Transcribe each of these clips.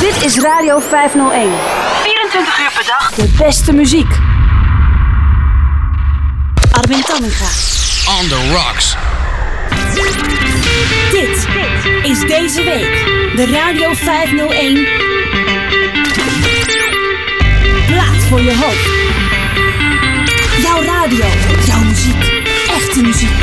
Dit is Radio 501. 24 uur per dag. De beste muziek. Armin Tamminga. On the rocks. Dit is deze week de Radio 501. Plaat voor je hoop. Jouw radio, jouw muziek, echte muziek.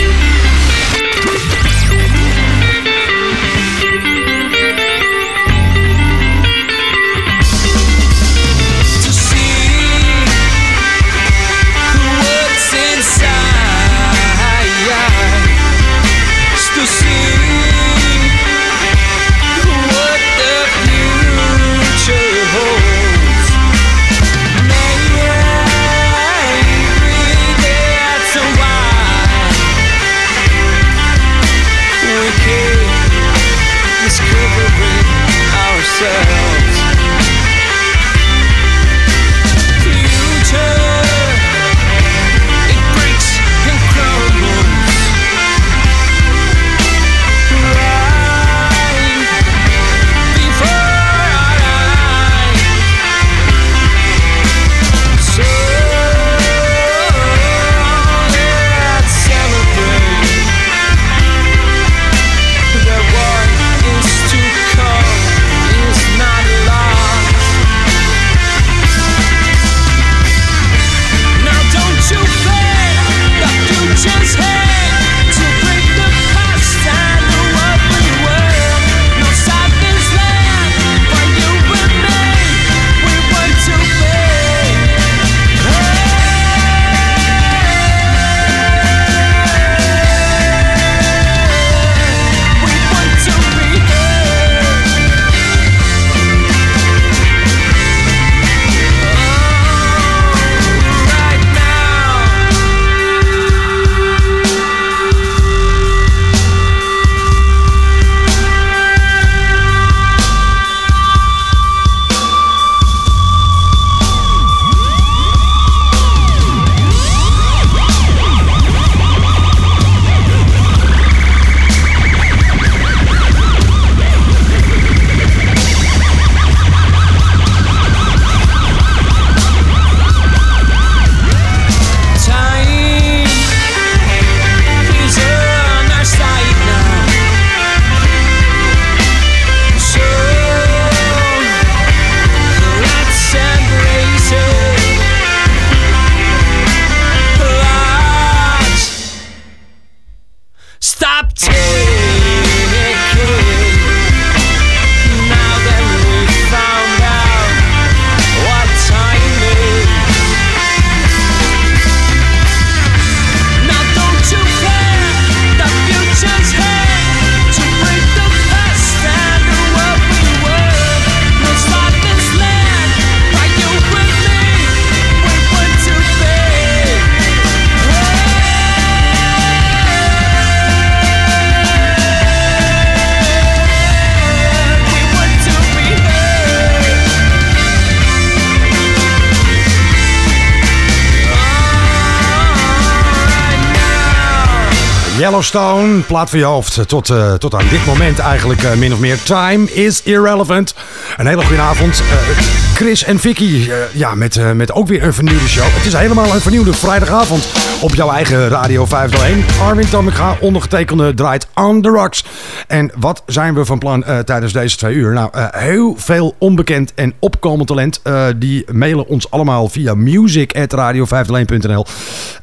Plaat voor je hoofd. Tot, eh, tot aan dit moment eigenlijk eh, min of meer. Time is irrelevant. Een hele goede avond. Eh, Chris en Vicky, eh, ja, met, eh, met ook weer een vernieuwde show. Het is helemaal een vernieuwde vrijdagavond op jouw eigen Radio 501. Armin Tamika, ondergetekende, draait On The Rocks. En wat zijn we van plan eh, tijdens deze twee uur? Nou, eh, heel veel onbekend en opkomend talent. eh, die mailen ons allemaal via music.radio501.nl.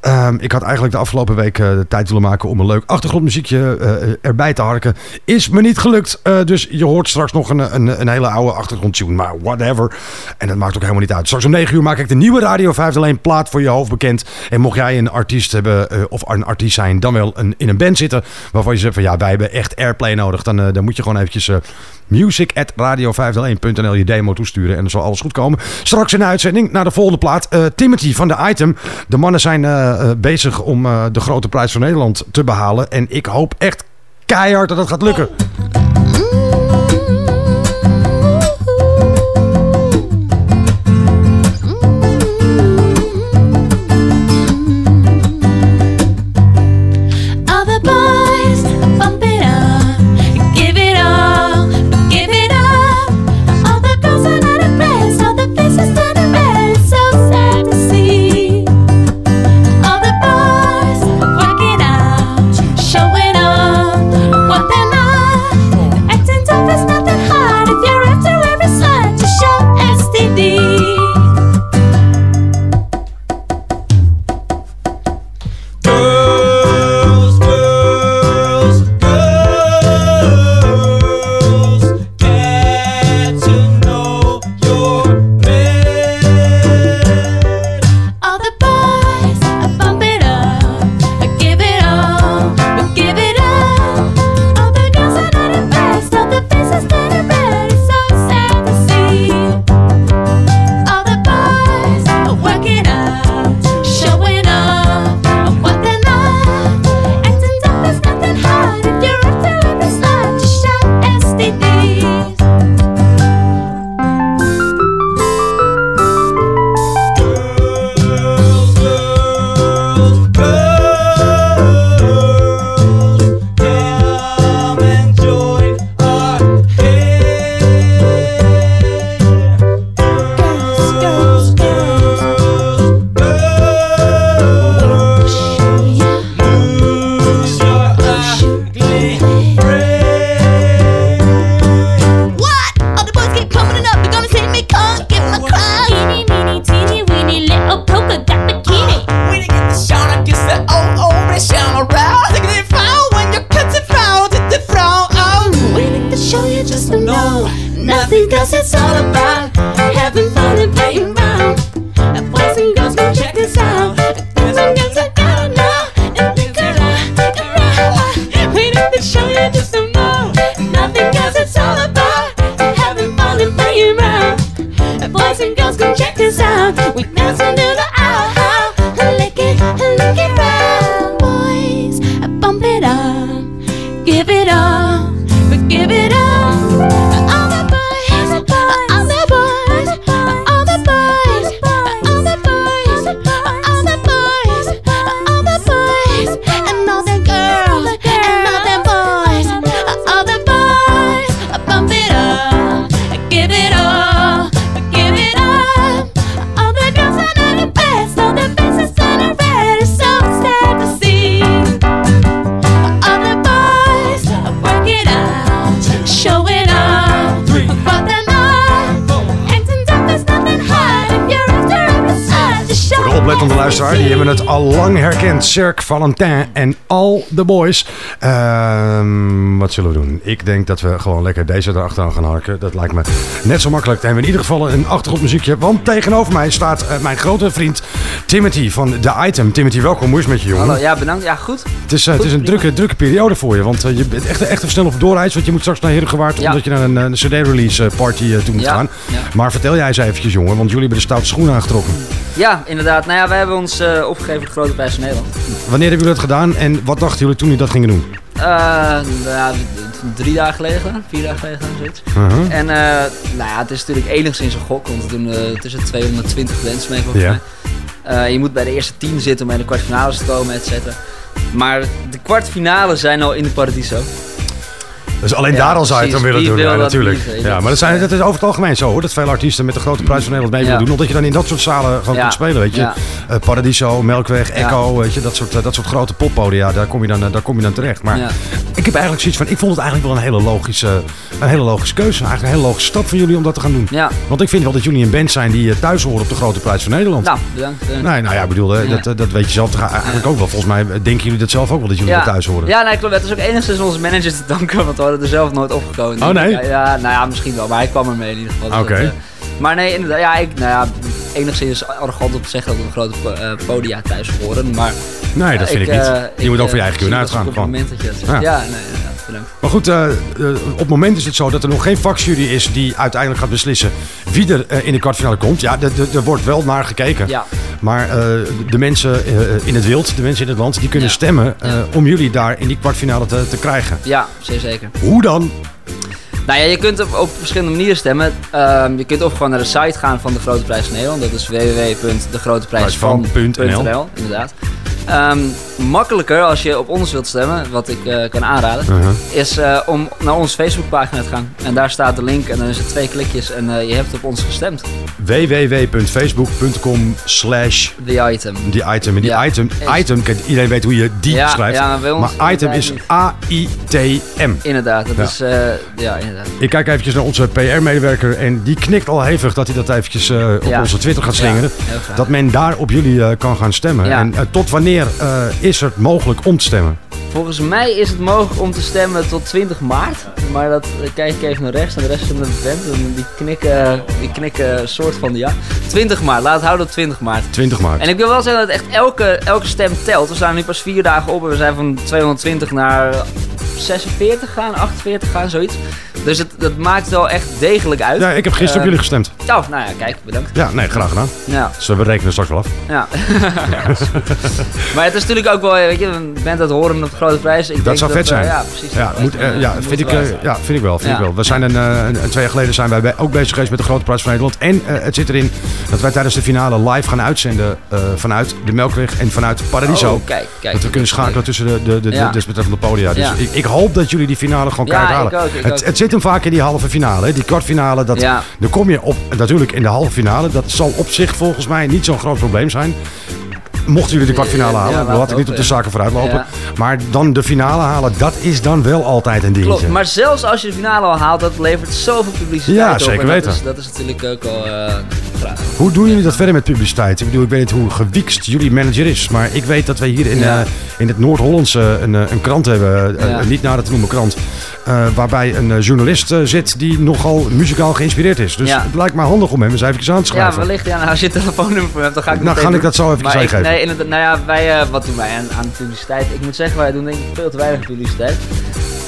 Ehm, ik had eigenlijk de afgelopen week eh, de tijd willen maken om een leuk achtergrondmuziekje eh, erbij te harken. Is me niet gelukt. eh, dus je hoort straks nog een, een, een hele oude achtergrondtune. Maar whatever. En dat maakt ook helemaal niet uit. Straks om 9 uur maak ik de nieuwe Radio 501 plaat voor je hoofd bekend. En mocht jij een artiest hebben eh, of een artiest zijn, dan wel een, in een band zitten. Waarvan je zegt van ja, wij hebben echt airplay nodig. Dan, dan moet je gewoon eventjes music at radio501.nl je demo toesturen. En dan zal alles goed komen. Straks in de uitzending naar de volgende plaat. eh, Timothy van de Item. De mannen zijn eh, eh, bezig om de grote prijs van Nederland te behalen. En ik hoop echt keihard dat dat gaat lukken. Het al lang herkend. Cirque Valentin en All the Boys. Ehm, wat zullen we doen? Ik denk dat we gewoon lekker deze erachteraan gaan harken. Dat lijkt me net zo makkelijk. Dan hebben we in ieder geval een achtergrondmuziekje. Want tegenover mij staat eh, mijn grote vriend Timothy van The Item. Timothy, welkom. Hoe is het met je, jongen? Hallo, ja, bedankt. Ja, goed. Het is, eh, het is een drukke, drukke periode voor je. Want eh, je bent echt, echt snel op doorreis. Want je moet straks naar Herengewaard. Ja. Omdat je naar een, een CD-release party toe moet Ja, gaan. ja. Maar vertel jij eens eventjes, jongen. Want jullie hebben de stoute schoenen aangetrokken. Ja, inderdaad. Nou ja, wij hebben ons eh, opgegeven de Grote Prijs van Nederland. Wanneer hebben jullie dat gedaan? En wat dachten jullie toen jullie dat gingen doen? Eh, nou drie dagen geleden vier dagen geleden zoiets. En eh, nou ja, het is natuurlijk enigszins een gok, want we doen eh, tussen 220 mensen mee volgens mij. Je moet bij de eerste tien zitten om bij de kwartfinales te komen, et cetera. Maar de kwartfinales zijn al in de Paradiso. Dus alleen daar al zou je het willen doen, wil ja, dat natuurlijk. niet? Ja, Dat maar dat, is, zijn, eh, dat is over het algemeen zo hoor. Dat veel artiesten met de grote prijs van Nederland mee willen doen. Omdat je dan in dat soort zalen gewoon kunt spelen, weet je. Eh, Paradiso, Melkweg. Echo, weet je. Dat soort, eh, dat soort grote poppodia, daar kom, je dan, eh, daar kom je dan terecht. Maar ik heb eigenlijk zoiets van, ik vond het eigenlijk wel een hele logische, een hele logische keuze. Eigenlijk een hele logische stap van jullie om dat te gaan doen. Want ik vind wel dat jullie een band zijn die eh, thuis horen op de grote prijs van Nederland. nou, bedankt. Nee, nou ja, ik bedoel, eh, dat, eh, dat weet je zelf eigenlijk ook wel. Volgens mij eh, denken jullie dat zelf ook wel, dat jullie er thuis horen. Ja, nee, klopt. Het is ook enigszins onze manager te danken, want hadden er zelf nooit opgekomen. Oh, nee? Ja, ja, nou ja, misschien wel, maar hij kwam er mee in ieder geval. Oké. eh, maar nee, inderdaad, ja, ik, nou ja, enigszins arrogant om te zeggen dat we een grote eh, podia thuis horen, maar... Nee, dat vind ik, eh, niet. Je moet eh, ook voor je eigen kunnen uitgaan. Gewoon. Ja. Ja, nee, bedankt. Maar goed, eh, eh, op het moment is het zo dat er nog geen vakjury is die uiteindelijk gaat beslissen wie er eh, in de kwartfinale komt. Ja, er- wordt wel naar gekeken. Ja, Maar de mensen in het wild, de mensen in het land, die kunnen Ja. stemmen Ja. om jullie daar in die kwartfinale te, te krijgen. ja, zeer zeker. Hoe dan? Nou ja, je kunt op, op verschillende manieren stemmen. Ehm, je kunt of gewoon naar de site gaan van de Grote Prijs van Nederland. Dat is www.degroteprijsvan.nl inderdaad. Ehm, makkelijker als je op ons wilt stemmen, wat ik eh, kan aanraden, is eh, om naar onze Facebookpagina te gaan. En daar staat de link en dan is het twee klikjes en eh, je hebt op ons gestemd. www.facebook.com slash The item. die item. En die Ja. item, Is- item, kijk, iedereen weet hoe je die Ja, schrijft. ja, maar item is A-I-T-M. Inderdaad, dat is, ja, inderdaad. Ik kijk eventjes naar onze PR-medewerker en die knikt al hevig dat hij dat eventjes eh, op Ja. onze Twitter gaat slingeren. Ja. Dat men daar op jullie eh, kan gaan stemmen. Ja. En eh, tot wanneer is het mogelijk om te stemmen? Volgens mij is het mogelijk om te stemmen tot 20 maart. Maar dat kijk ik even naar rechts en de rest van de band. En die knikken, die knikken soort van ja. 20 maart, laat het houden op 20 maart. 20 maart. En ik wil wel zeggen dat echt elke, elke stem telt. We staan nu pas vier dagen op en we zijn van 220 naar 46 gaan, 48 gaan, zoiets. Dus het, dat maakt wel echt degelijk uit. Ja, ik heb gisteren op Eh, jullie gestemd. Oh, nou ja, kijk, bedankt. Ja, nee, graag gedaan. Ja, Dus we rekenen straks wel af. ja. maar het is natuurlijk ook wel, weet je, een band dat horen op de grote prijs. Ik Dat denk zou vet eh, zijn. ja, precies. Ja, moet, eh, ja, vind ik, ja, vind ik wel. Vind ik wel. We zijn een, twee jaar geleden zijn wij ook bezig geweest met de Grote Prijs van Nederland. En het zit erin dat wij tijdens de finale live gaan uitzenden vanuit de Melkweg en vanuit Paradiso. Oh, kijk, kijk. dat we kunnen schakelen tussen de, de, de, desbetreffende podia. Dus ik, ik hoop dat jullie die finale gewoon keihard ik halen. het zit hem vaak in die halve finale. Die kwartfinale, dat, Ja. dan kom je op, natuurlijk in de halve finale. Dat zal op zich volgens mij niet zo'n groot probleem zijn. Mochten jullie de kwartfinale Ja, halen, laten laat ik niet op de hopen, zaken vooruit lopen. Ja. Maar dan de finale halen, dat is dan wel altijd een dingetje. Klopt, maar zelfs als je de finale al haalt, dat levert zoveel publiciteit Ja, op. zeker dat weten. Is, dat is natuurlijk ook wel... eh, graag. Hoe doen jullie dat verder met publiciteit? Ik bedoel, ik weet niet hoe gewiekst jullie manager is. Maar ik weet dat wij hier in, Ja. eh, in het Noord-Hollandse een, eh, een krant hebben. eh, Ja. een niet naar te noemen krant. eh, waarbij een eh, journalist eh, zit die nogal muzikaal geïnspireerd is. Dus Ja. het lijkt me handig om hem eens even aan te Ja, schrijven. wellicht. Ja, nou, als je telefoonnummer hebt, dan ga ik Nou, ga ik dat zo even Maar ik, geven. nee, inderdaad, nou ja, wij, eh, wat doen wij aan, aan publiciteit? Ik moet zeggen, wij doen denk ik veel te weinig publiciteit.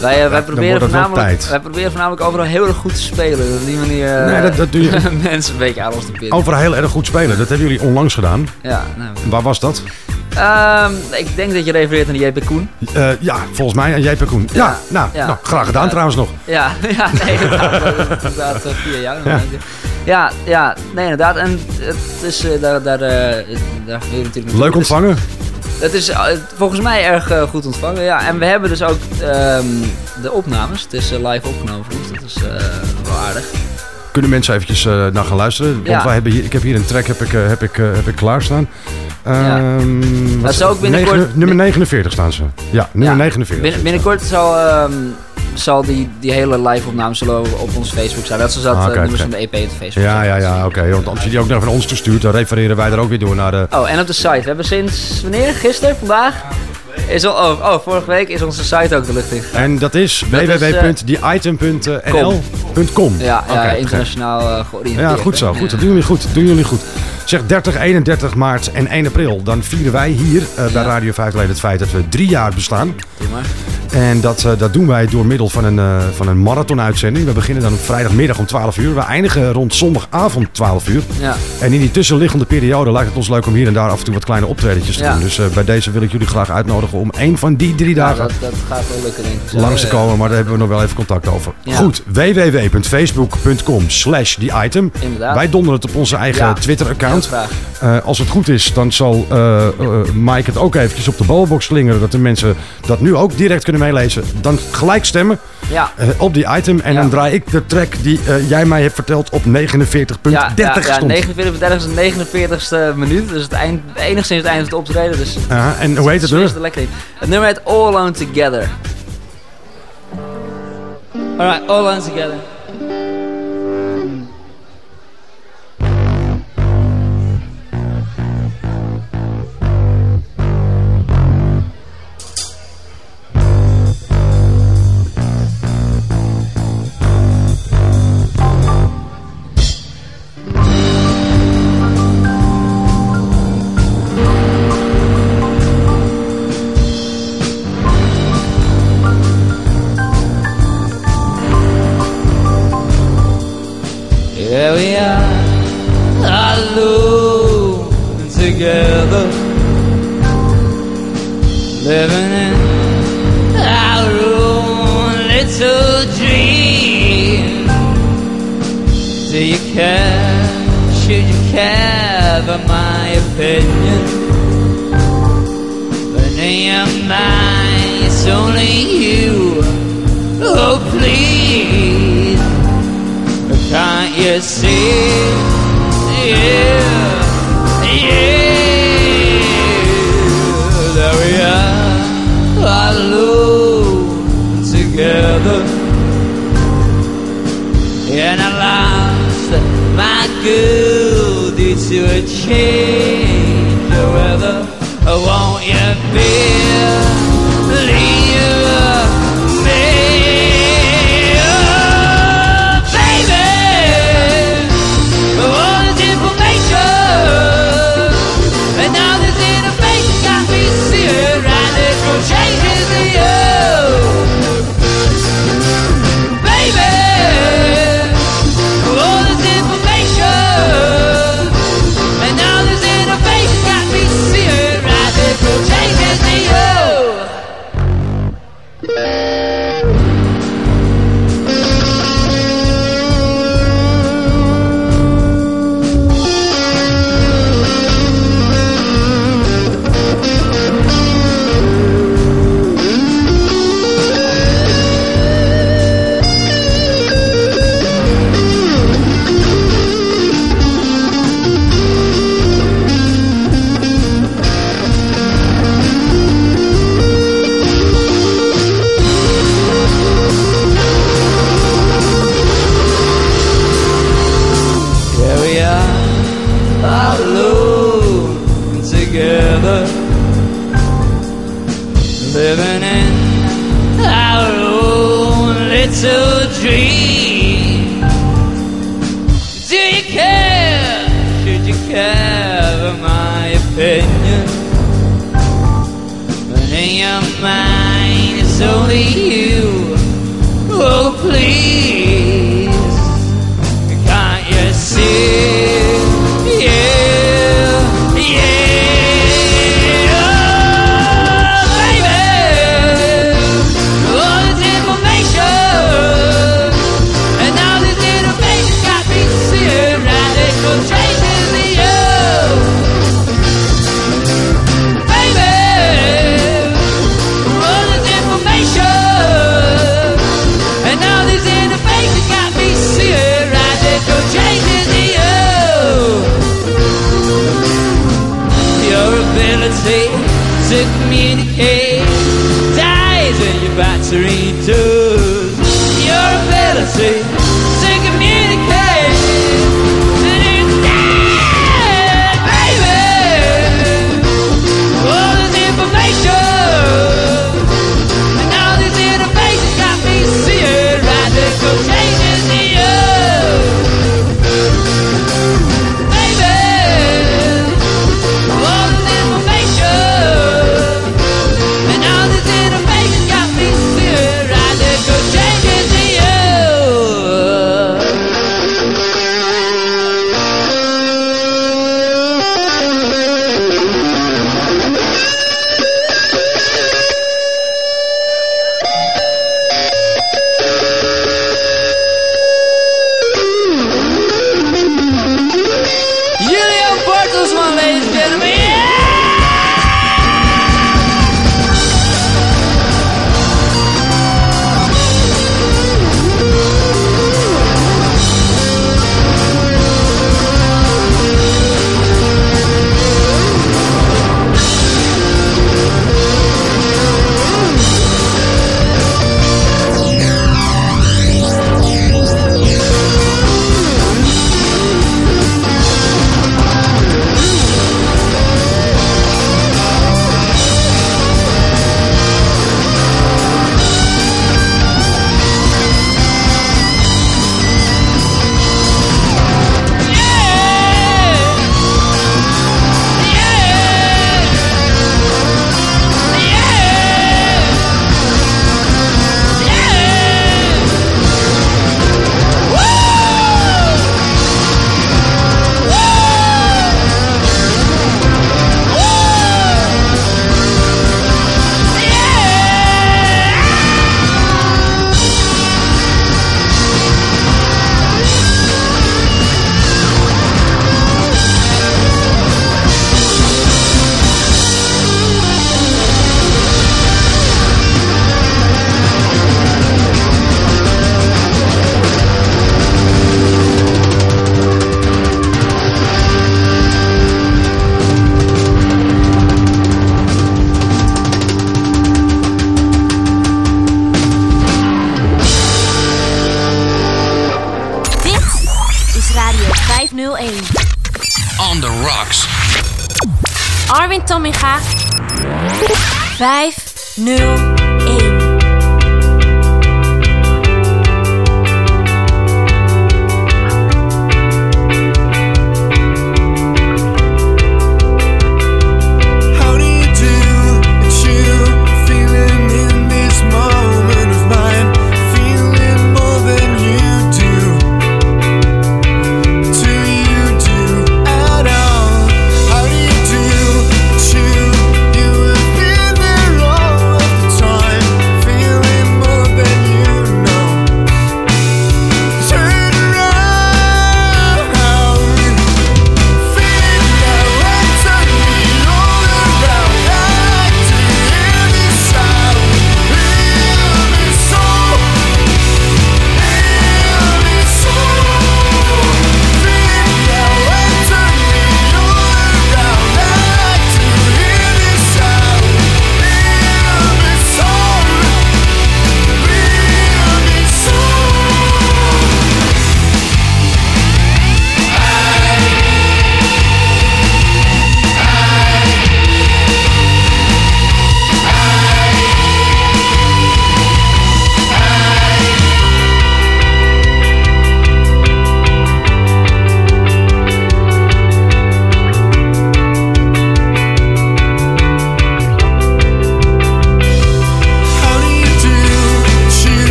Wij, eh, wij, proberen voornamelijk, wij proberen voornamelijk overal heel erg goed te spelen. Op die manier eh, Nee, dat, dat doe je mensen een beetje aan ons te pinnen. over heel erg goed spelen. Dat hebben jullie onlangs gedaan. Ja, nou. Waar was dat? Ehm, ik denk dat je refereert aan JP Koen. Eh, ja, volgens mij aan JP Koen. Ja, Ja, nou, ja. nou, graag gedaan trouwens nog. Ja, ja, nee, inderdaad. inderdaad eh, via jou. Ja. Ja, ja, nee, inderdaad. En het is eh, daar, daar, eh, daar je natuurlijk. Leuk Dus ontvangen. Het is eh, volgens mij erg goed ontvangen, ja. En we hebben dus ook ehm, de opnames. Het is live opgenomen voor ons. Dat is wel aardig. Kunnen mensen eventjes eh, naar gaan luisteren? Want Ja. wij hebben hier, ik heb hier een track heb ik, eh, heb ik, eh, heb ik klaarstaan. Ehm, wat Dat zou ook binnenkort- negen- nummer 49 staan ze. Ja, nummer Ja. 49. Binnen, binnenkort zal, ehm, zal die, die hele live opname zullen op onze Facebook staan. Dat is dat Ah, nummers van de EP op Facebook. Ja, ja, ja, oké. Want als je die ook nog van ons toestuurt, dan refereren wij er ook weer door naar de... Oh, en op de site. We hebben sinds wanneer? Gisteren? Vandaag? Is al, oh, oh, vorige week is onze site ook de lucht in. En dat is eh, www.theitem.nl.com. Ja, ja internationaal eh, georiënteerd. Ja, goed zo. Goed, dat doen jullie goed. Doen jullie goed. Zeg 30, 31 maart en 1 april. Dan vieren wij hier eh, bij. Radio 5 het feit dat we drie jaar bestaan. En dat, eh, dat doen wij door middel van een, eh van een marathon-uitzending. We beginnen dan op vrijdagmiddag om 12 uur. We eindigen rond zondagavond 12 uur. Ja. En in die tussenliggende periode lijkt het ons leuk om hier en daar af en toe wat kleine optredetjes te Ja. doen. Dus bij deze wil ik jullie graag uitnodigen om één van die drie Ja, dagen dat, dat gaat wel lukken, denk ik. zo. langs te komen. Maar daar hebben we nog wel even contact over. Goed, www.facebook.com slash die item. Wij donderen het op onze eigen. Twitter-account. Eh, als het goed is, dan zal eh, Mike het ook eventjes op de balbox slingeren. Dat de mensen dat nu ook direct kunnen meelezen. Dan gelijk stemmen Ja. op die item. En Ja. dan draai ik de track die jij mij hebt verteld op 49.30 Ja, ja, ja, stond. 49 30 is de 49ste minuut. Dus het eind, enigszins het einde van het optreden. Dus en hoe heet het Sfeer nu? is er lekker in. Het nummer heet All Alone Together. Alright, All Alone Together. Care? Should you care for my opinion? But in your mind, it's only you. Oh, please. Can't you see? Yeah. A change of weather. Won't you believe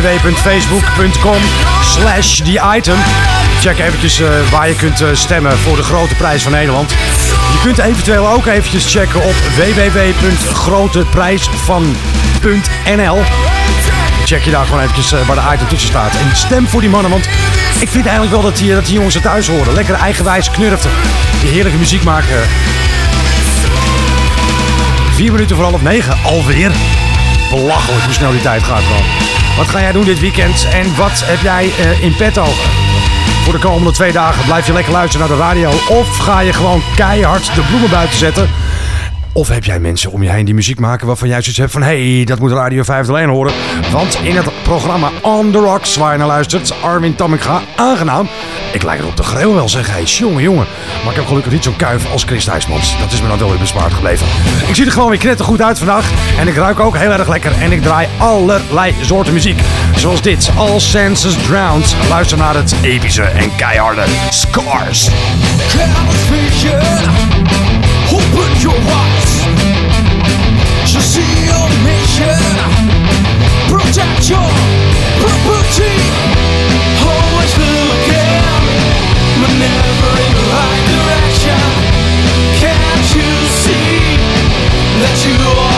www.facebook.com slash item. Check eventjes eh, waar je kunt eh, stemmen voor de grote prijs van Nederland. Je kunt eventueel ook eventjes checken op www.groteprijsvan.nl check je daar gewoon eventjes eh, waar de item tussen staat. En stem voor die mannen, want ik vind eigenlijk wel dat die, dat die jongens er thuis horen. Lekker eigenwijs knurften. Die heerlijke muziek maken. Vier minuten voor half negen, alweer. Belachelijk hoe snel die tijd gaat gewoon. Wat ga jij doen dit weekend en wat heb jij eh, in petto? Voor de komende twee dagen blijf je lekker luisteren naar de radio of ga je gewoon keihard de bloemen buiten zetten. Of heb jij mensen om je heen die muziek maken waarvan jij zoiets hebt van... hé, hey, dat moet Radio 5 alleen horen. Want in het programma On The Rocks, waar je naar luistert... Armin Tamminga, aangenaam. Ik lijk erop de greel wel zeggen. Hé, jongen, jongen. Maar ik heb gelukkig niet zo'n kuif als Chris Thijsmans. Dat is me dan wel weer bespaard gebleven. Ik zie er gewoon weer knettergoed uit vandaag. En ik ruik ook heel erg lekker. En ik draai allerlei soorten muziek. Zoals dit, All Senses Drowned. Luister naar het epische en keiharde Scars. Open your eyes property. You are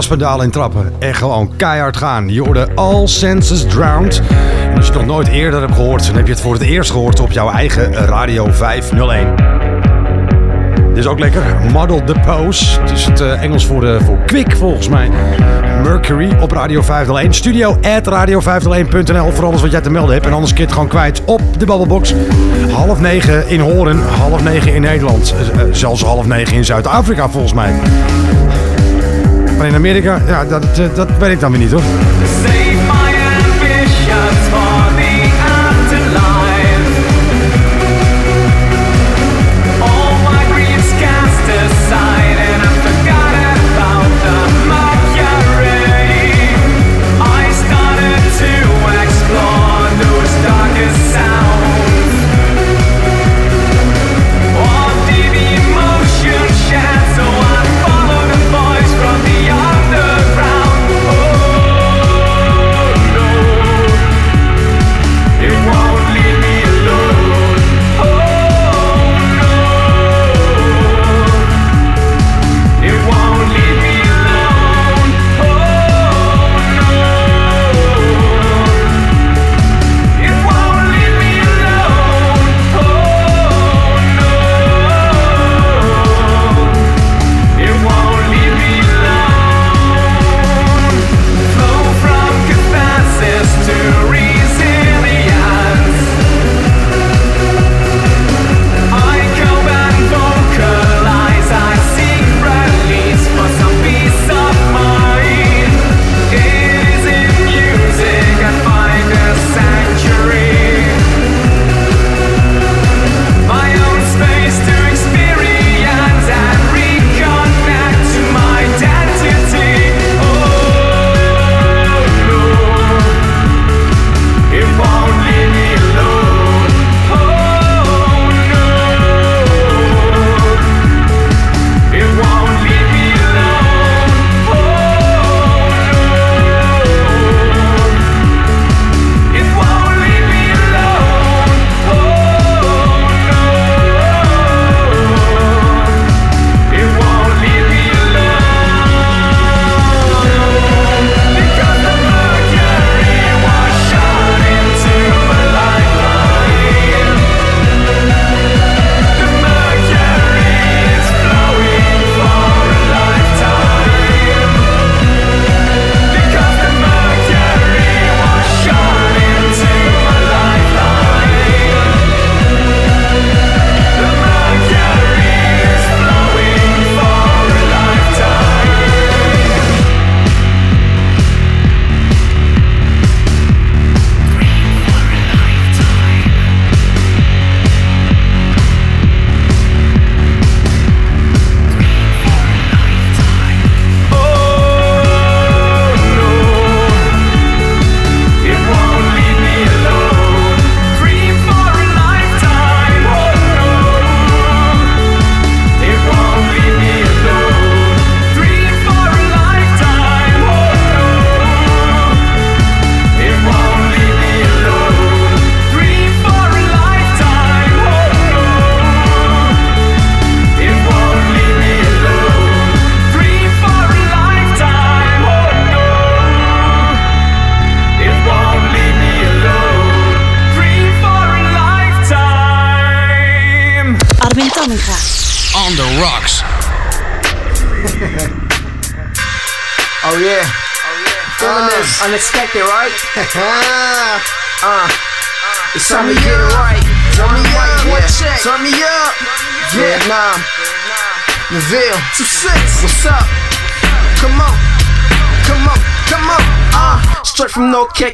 gaspedaal in trappen en gewoon keihard gaan. Je hoorde All Senses Drowned. En als je het nog nooit eerder hebt gehoord, dan heb je het voor het eerst gehoord op jouw eigen Radio 501. Dit is ook lekker. Model the Pose. Het is het eh, Engels voor, de, voor quick volgens mij. Mercury op Radio 501. Studio at radio501.nl voor alles wat jij te melden hebt. En anders het gewoon kwijt op de Babbelbox. Half negen in Horen, half negen in Nederland. Eh, eh, zelfs half negen in Zuid-Afrika volgens mij. Maar in Amerika, ja, dat, eh, dat weet ik dan weer niet hoor.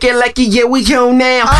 From North Keke, like yeah, we on now.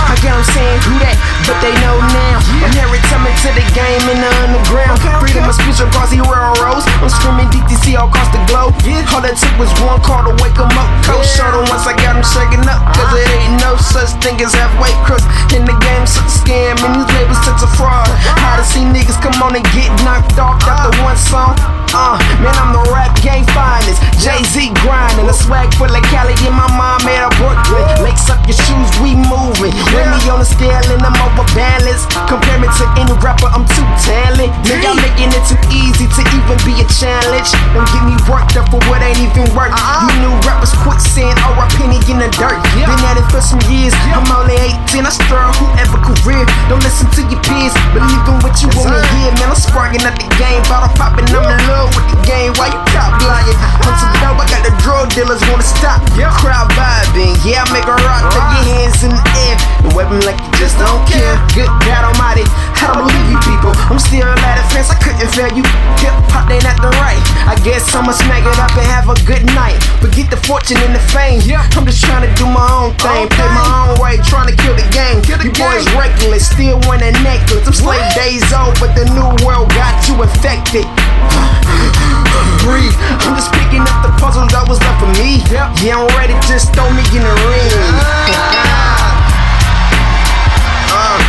Dirt. Been at it for some years. I'm only 18, I stir whoever career. Don't listen to your peers, believe in what you wanna hear. Man, I'm sparking at the game, bottle popping, I'm in love with the game. Why you top lying? I'm too dope, I got the drug dealers wanna stop. Crowd vibing, yeah, I make a rock, throw your hands in the air. And wave like you just don't care. Good God Almighty, I don't believe you people. I'm still at a fence, I couldn't fail you. Hip hop ain't at the right. I guess I'ma smack it up and have a good night. Forget the fortune and the fame. I'm just trying to do my own thing, play my own way, trying to kill the game. You boys reckless, still want a necklace. I'm slave days old, but the new world got you infected. Breathe. I'm just picking up the puzzles that was left for me. Yeah, I'm ready, just throw me in the ring. Uh,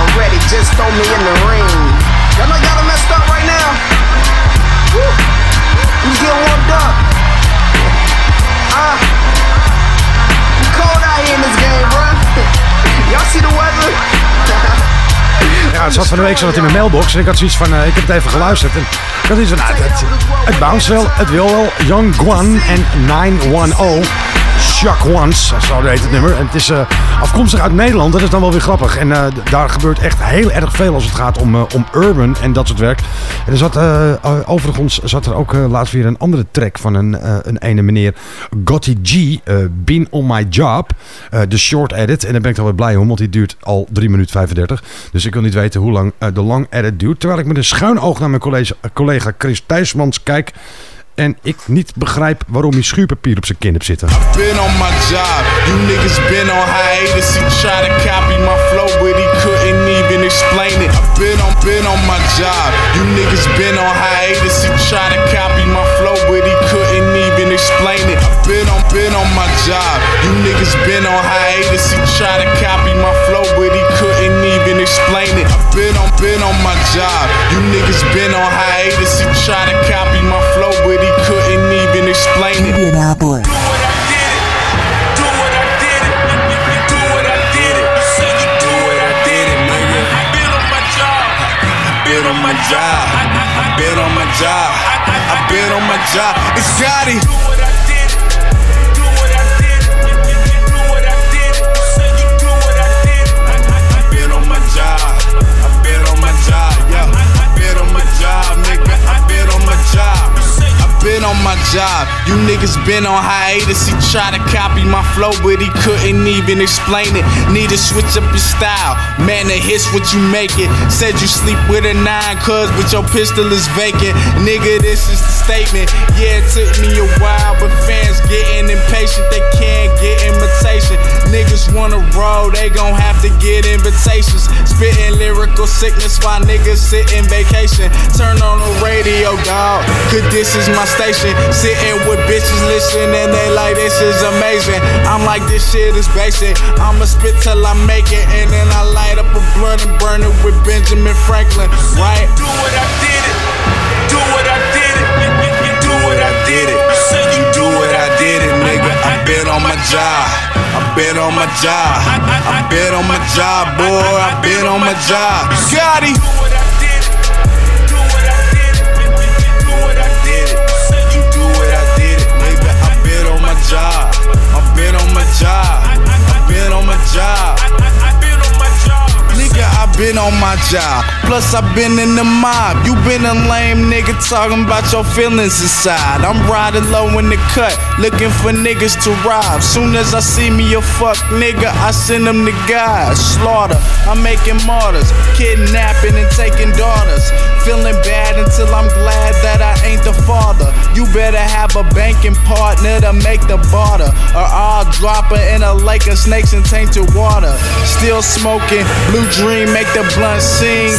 I'm ready, just throw me in the ring. Y'all know y'all messed up right now. Woo. I'm just getting warmed up. Here in this game, bruh. Y'all see the weather? Ja, het zat van de week zat het in mijn mailbox en ik had zoiets van, eh, ik heb het even geluisterd. En ik had iets nou, het, het bounce wel, het wil wel. Young Guan en 910. Chuck Once, zo heet het nummer. En het is eh, afkomstig uit Nederland, dat is dan wel weer grappig. En eh, daar gebeurt echt heel erg veel als het gaat om, eh, om urban en dat soort werk. En er zat, overigens zat er ook laatst weer een andere track van een, een ene meneer Gotti G, Been On My Job. de short edit. En daar ben ik wel blij om, want die duurt al 3 minuten 35. Dus ik wil niet weten hoe lang de long edit duurt. Terwijl ik met een schuin oog naar mijn collega, collega Chris Thijsmans kijk. En ik niet begrijp waarom hij schuurpapier op zijn kin hebt zitten. Been on my job, you niggas been on hiatus. He try to copy my flow, but he couldn't even explain it. Been on, been on my job, you niggas been on hiatus. He try to copy my flow, but he explain it. Been on, been on my job, you niggas been on hiatus. He try to copy my flow, but he couldn't even explain it. Been on, been on my job, you niggas been on hiatus. He try to copy my flow, but he couldn't even explain it. been on my job. I been on my job. I been on my job. It's Gotti. Been on my job. You niggas been on hiatus. He try to copy my flow, but he couldn't even explain it. Need to switch up your style. Man, the hits what you make it. Said you sleep with a nine, cuz, but your pistol is vacant. Nigga, this is the statement. Yeah, it took me a while, but fans getting impatient. They can't get imitation. Niggas wanna roll, they gon' have to get invitations. Spitting lyrical sickness while niggas sit in vacation. Turn on the radio, dog. Cause this is my station. Sitting with bitches listening, and they like, this is amazing. I'm like, this shit is basic. I'ma spit till I make it, and then I light up a blunt and burn it with Benjamin Franklin, right? Do what I did it. Do what I did it. Do what I did it. You do what I did it, nigga. I been on my job. I been on my job. I been on my job, boy. I been on my job. Gotti. Been on my job. Plus, I've been in the mob. You been a lame nigga talking about your feelings inside. I'm riding low in the cut, looking for niggas to rob. Soon as I see me a fuck nigga, I send them to God. Slaughter, I'm making martyrs, kidnapping and taking daughters. Feeling bad until I'm glad that I ain't the father. You better have a banking partner to make the barter, or I'll drop her in a lake of snakes and tainted water. Still smoking, blue dream make the blunt sing.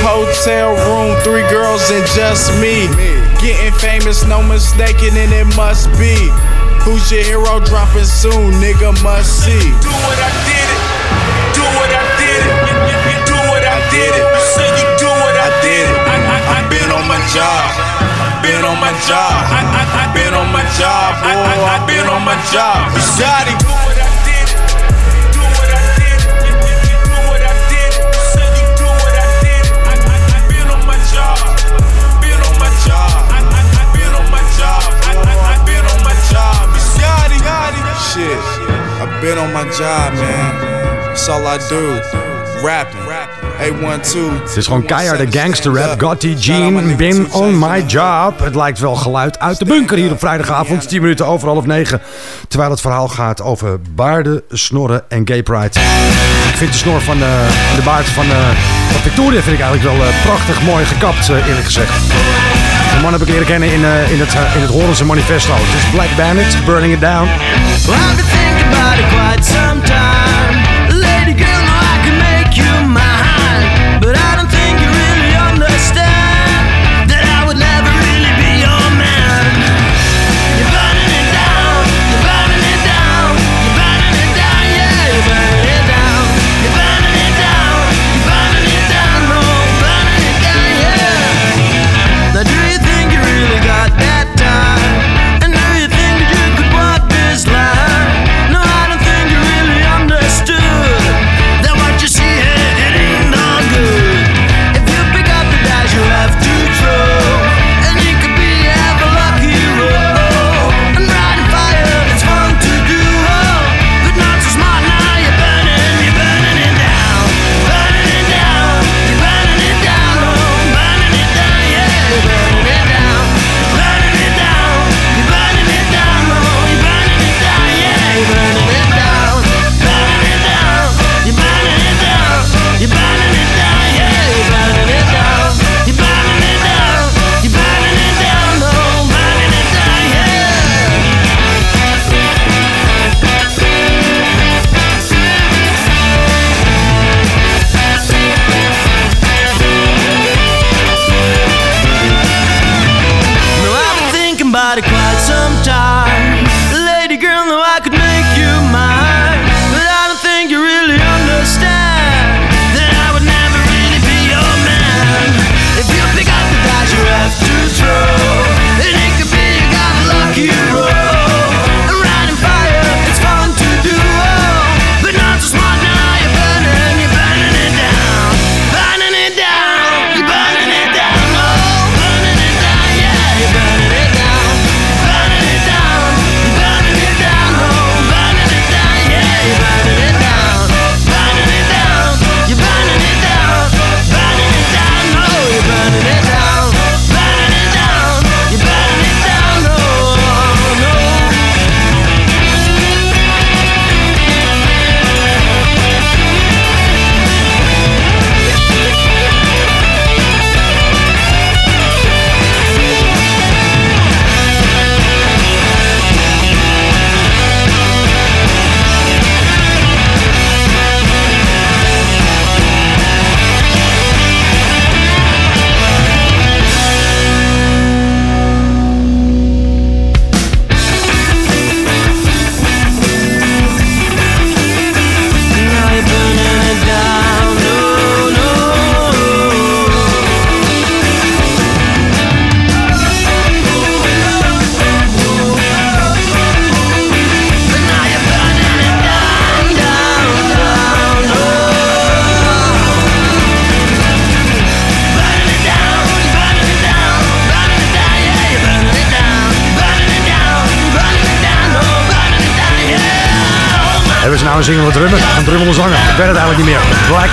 Hotel room, three girls and just me. Getting famous, no mistaking, and it must be. Who's your hero dropping soon, nigga must see. Do what I did it. Do what I did it. You do what I did it. You say you do what I did it. I, I, I been on my job. Been on my job. I, I, I been on my job, boy. I, I, I been on my job. You got it. Shit, I've been on my job, man. That's all I do. Rapping. A12. Het is gewoon keiharde gangster rap. Gotti Jean, been on my job. Het lijkt wel geluid uit de bunker hier op vrijdagavond. 10 minuten over half negen. Terwijl het verhaal gaat over baarden, snorren en gay pride. Ik vind de snor van eh, de baard van, eh, van Victoria vind ik eigenlijk wel eh, prachtig mooi gekapt, eerlijk gezegd. De man heb ik leren kennen in, eh, in het, uh, in het Horense manifesto. Het Black Bandit, Burning It Down.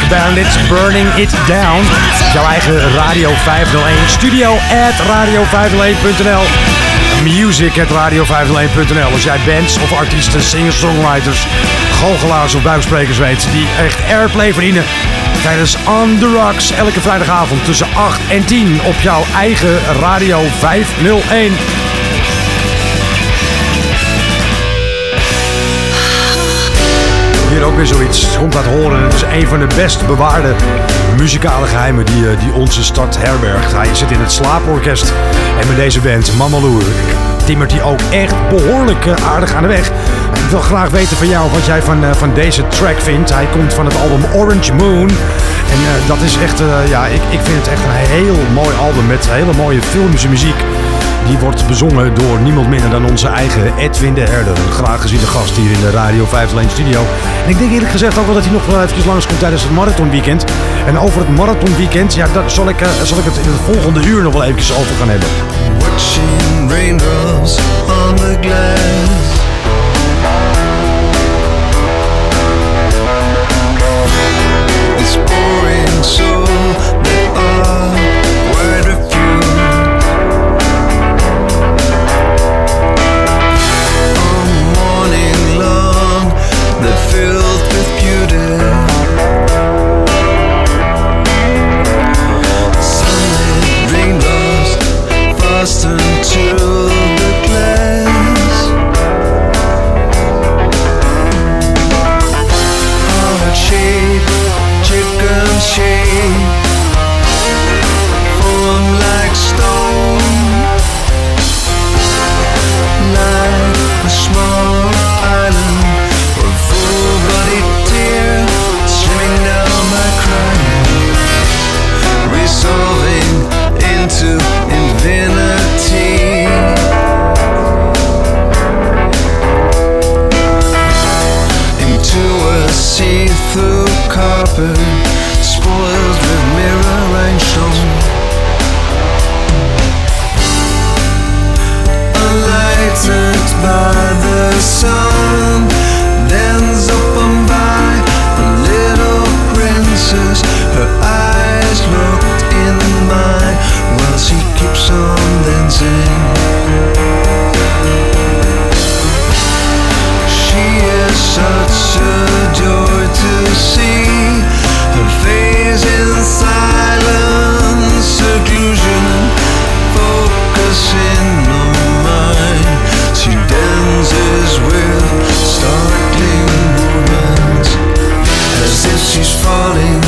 Bandits, Burning It Down. Jouw eigen Radio 501. Studio at radio501.nl. Music at radio501.nl. Als jij bands of artiesten, singers, songwriters, goochelaars of buiksprekers weet die echt airplay verdienen tijdens On The Rocks elke vrijdagavond tussen 8 en 10 op jouw eigen Radio 501. Hier ook weer zoiets. Komt laten horen. Het is een van de best bewaarde muzikale geheimen die, eh, die onze stad herbergt. Hij zit in het slaaporkest. En met deze band, Mamalou, timmert hij ook echt behoorlijk eh, aardig aan de weg. Ik wil graag weten van jou wat jij van, eh, van deze track vindt. Hij komt van het album Orange Moon. En dat is echt, ja, ik, ik vind het echt een heel mooi album met hele mooie filmische muziek. Die wordt bezongen door niemand minder dan onze eigen Edwin de Herder. Een graag geziene gast hier in de Radio 501 studio. En ik denk eerlijk gezegd ook wel dat hij nog wel eventjes langskomt tijdens het marathonweekend. En over het marathonweekend, ja, daar zal ik, eh, zal ik het in het volgende uur nog wel eventjes over gaan hebben. Watching raindrops on the glass. Carpet, spoiled with mirror rhinestone. Enlightened by the sun, lens open by a little princess. Her eyes looked in mine while she keeps on dancing. She's falling,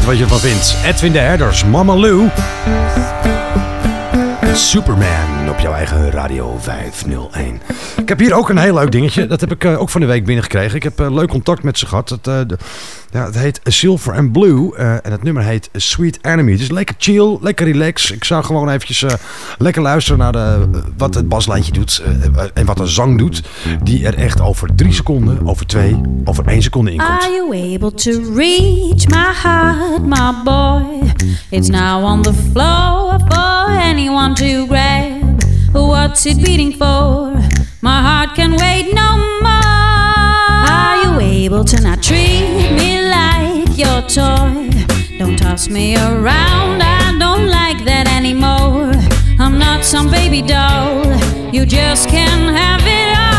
wat je ervan vindt. Edwin de Herders, Mama Lou. Superman eigen Radio 501. Ik heb hier ook een heel leuk dingetje. Dat heb ik eh, ook van de week binnengekregen. Ik heb eh, leuk contact met ze gehad. Het, eh, ja, het heet Silver and Blue. en het nummer heet Sweet Enemy. Is lekker chill, lekker relax. Ik zou gewoon eventjes lekker luisteren naar de, wat het baslijntje doet. en wat de zang doet. Die er echt over drie seconden, over twee, over één seconde in. Are you able to reach my heart, my boy? It's now on the floor for anyone to grab. What's it beating for? My heart can wait no more. Are you able to not treat me like your toy? Don't toss me around, I don't like that anymore. I'm not some baby doll, you just can't have it all.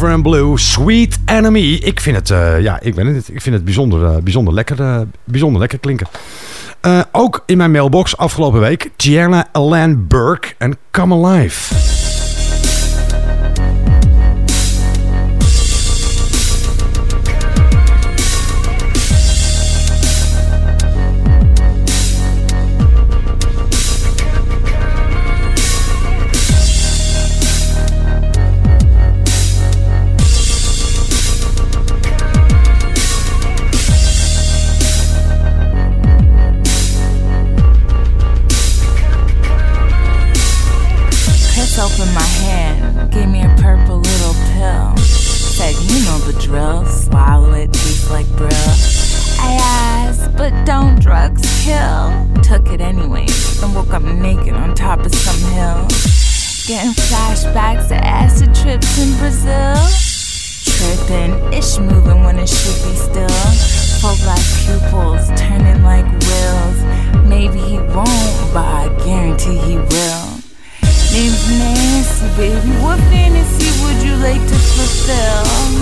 Silver and Blue, Sweet Enemy. Ik vind het, eh, ja, ik weet het, ik vind het bijzonder, eh, bijzonder, lekker, eh, bijzonder lekker klinken. Ook in mijn mailbox afgelopen week, Gianna Alain Burke en Come Alive. Getting flashbacks to acid trips in Brazil. Tripping, ish moving when it should be still. Full black pupils turning like wheels. Maybe he won't, but I guarantee he will. Name's Nancy, baby. What fantasy would you like to fulfill?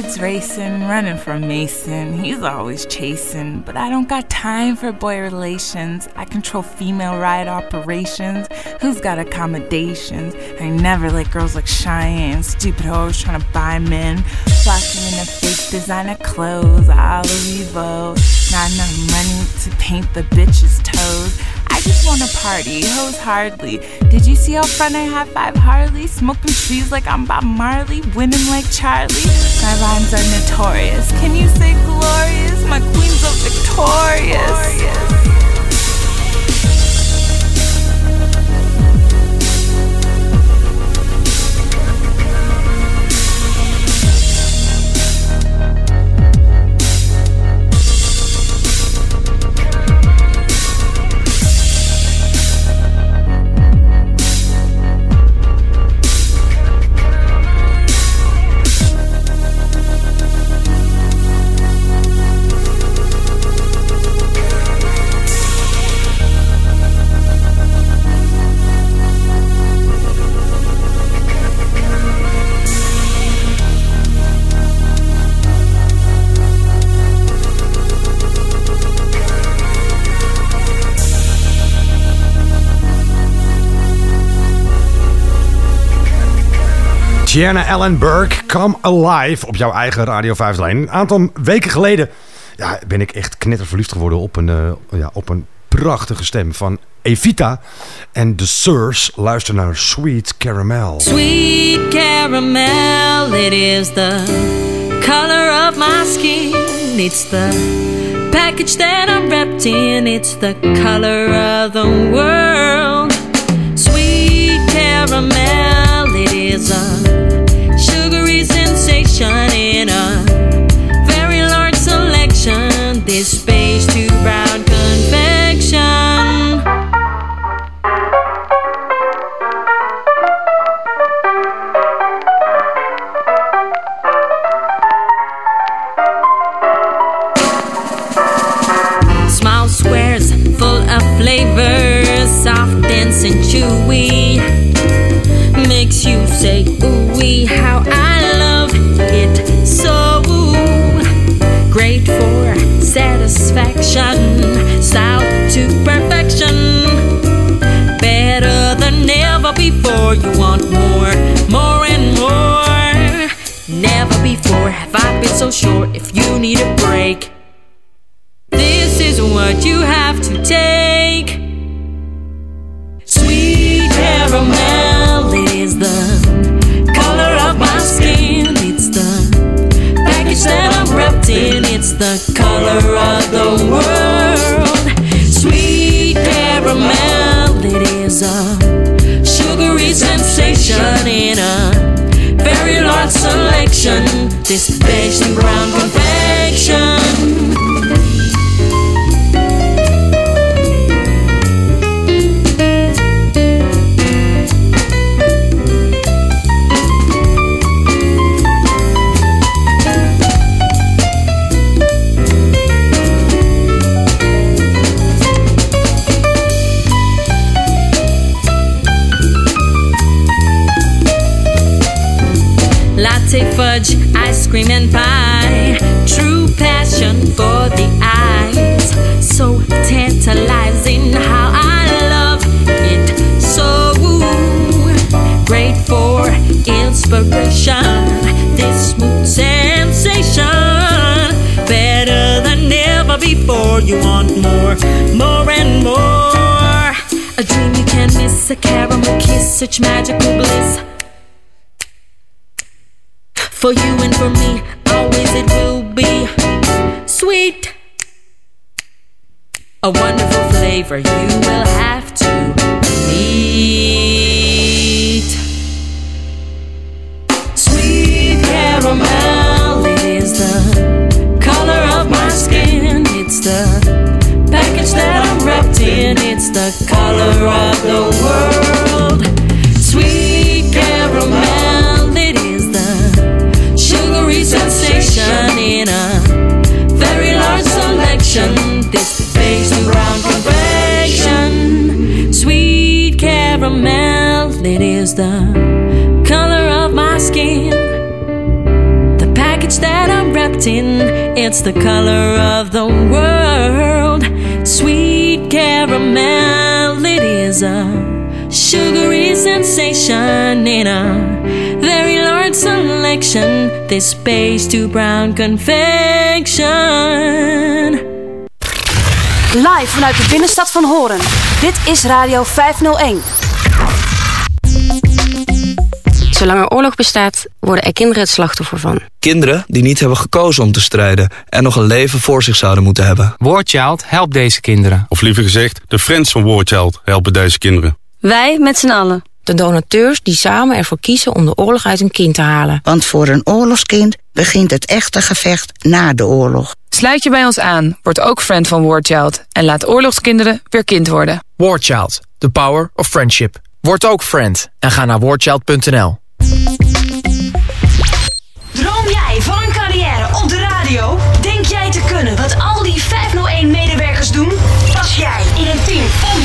Heads racing, running from Mason. He's always chasing, but I don't got time for boy relations. I control female ride operations. Who's got accommodations? I never let girls like Cheyenne. Stupid hoes trying to buy men. Flocking in a fake designer clothes. Louis Vuitton. Not enough money to paint the bitch's toes. I just wanna party. Hoes hardly. Did you see how front I have five Harley? Smoking trees like I'm Bob Marley, winning like Charlie. My rhymes are notorious. Can you say glorious? My queen's so victorious. Tiana Ellen Burke, Come Alive op jouw eigen Radio 5 lijn. Een aantal weken geleden ja, ben ik echt knetterverliefd geworden op een, eh, ja, op een prachtige stem van Evita. En de Sirs luister naar Sweet Caramel. Sweet caramel, it is the color of my skin. It's the package that I'm wrapped in. It's the color of the world. Sweet caramel, it is a in a very large selection. This beige to brown satisfaction, style to perfection. Better than ever before. You want more, more and more. Never before have I been so sure if you need a break. This is what you have to take. Sweet caramel, is the color of my skin. It's the package that I'm wrapped in. It's the color of a sugary sensation in a very large selection. This beige and brown confection. Ice cream and pie. True passion for the eyes. So tantalizing how I love it. So great for inspiration. This smooth sensation. Better than ever before. You want more, more and more. A dream you can't miss. A caramel kiss. Such magical bliss. For you and for me, always it will be sweet. A wonderful flavor you will have to meet. Sweet caramel, is the color of my skin. It's the package that I'm wrapped in. It's the color of the world. Sugary sensation in a very large selection. This beige and brown. Sweet caramel, it is the color of my skin. The package that I'm wrapped in, it's the color of the world. Sweet caramel, it is a sugary sensation in a selection. This beige to brown confection. Live vanuit de binnenstad van Horen. Dit is Radio 501. Zolang er oorlog bestaat, worden er kinderen het slachtoffer van. Kinderen die niet hebben gekozen om te strijden en nog een leven voor zich zouden moeten hebben. Warchild helpt deze kinderen. Of liever gezegd, de friends van Warchild helpen deze kinderen. Wij met z'n allen. De donateurs die samen ervoor kiezen om de oorlog uit een kind te halen. Want voor een oorlogskind begint het echte gevecht na de oorlog. Sluit je bij ons aan, word ook friend van Warchild en laat oorlogskinderen weer kind worden. Warchild, the power of friendship. Word ook friend en ga naar warchild.nl. Droom jij van een carrière op de radio? Denk jij te kunnen wat al die 501-medewerkers doen? Pas jij in een team van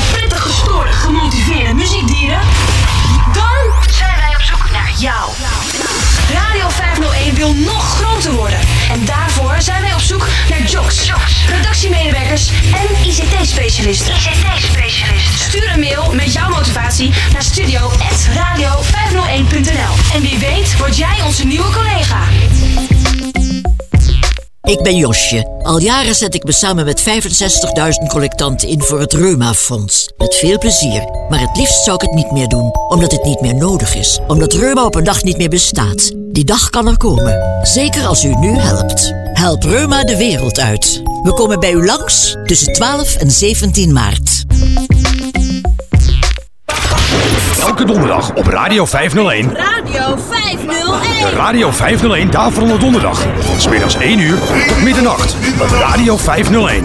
wil nog groter worden. En daarvoor zijn wij op zoek naar jocks, redactiemedewerkers en ICT-specialisten. ICT-specialisten. Stuur een mail met jouw motivatie naar studio.radio501.nl. En wie weet word jij onze nieuwe collega. Ik ben Josje. Al jaren zet ik me samen met 65.000 collectanten in voor het Reuma-fonds. Met veel plezier. Maar het liefst zou ik het niet meer doen, omdat het niet meer nodig is. Omdat Reuma op een dag niet meer bestaat. Die dag kan er komen. Zeker als u nu helpt. Help Reuma de wereld uit. We komen bij u langs tussen 12 en 17 maart. Elke donderdag op Radio 501. Radio 501. Radio 501 Daverende Donderdag. Van smiddags 1 uur tot middernacht. Op Radio 501.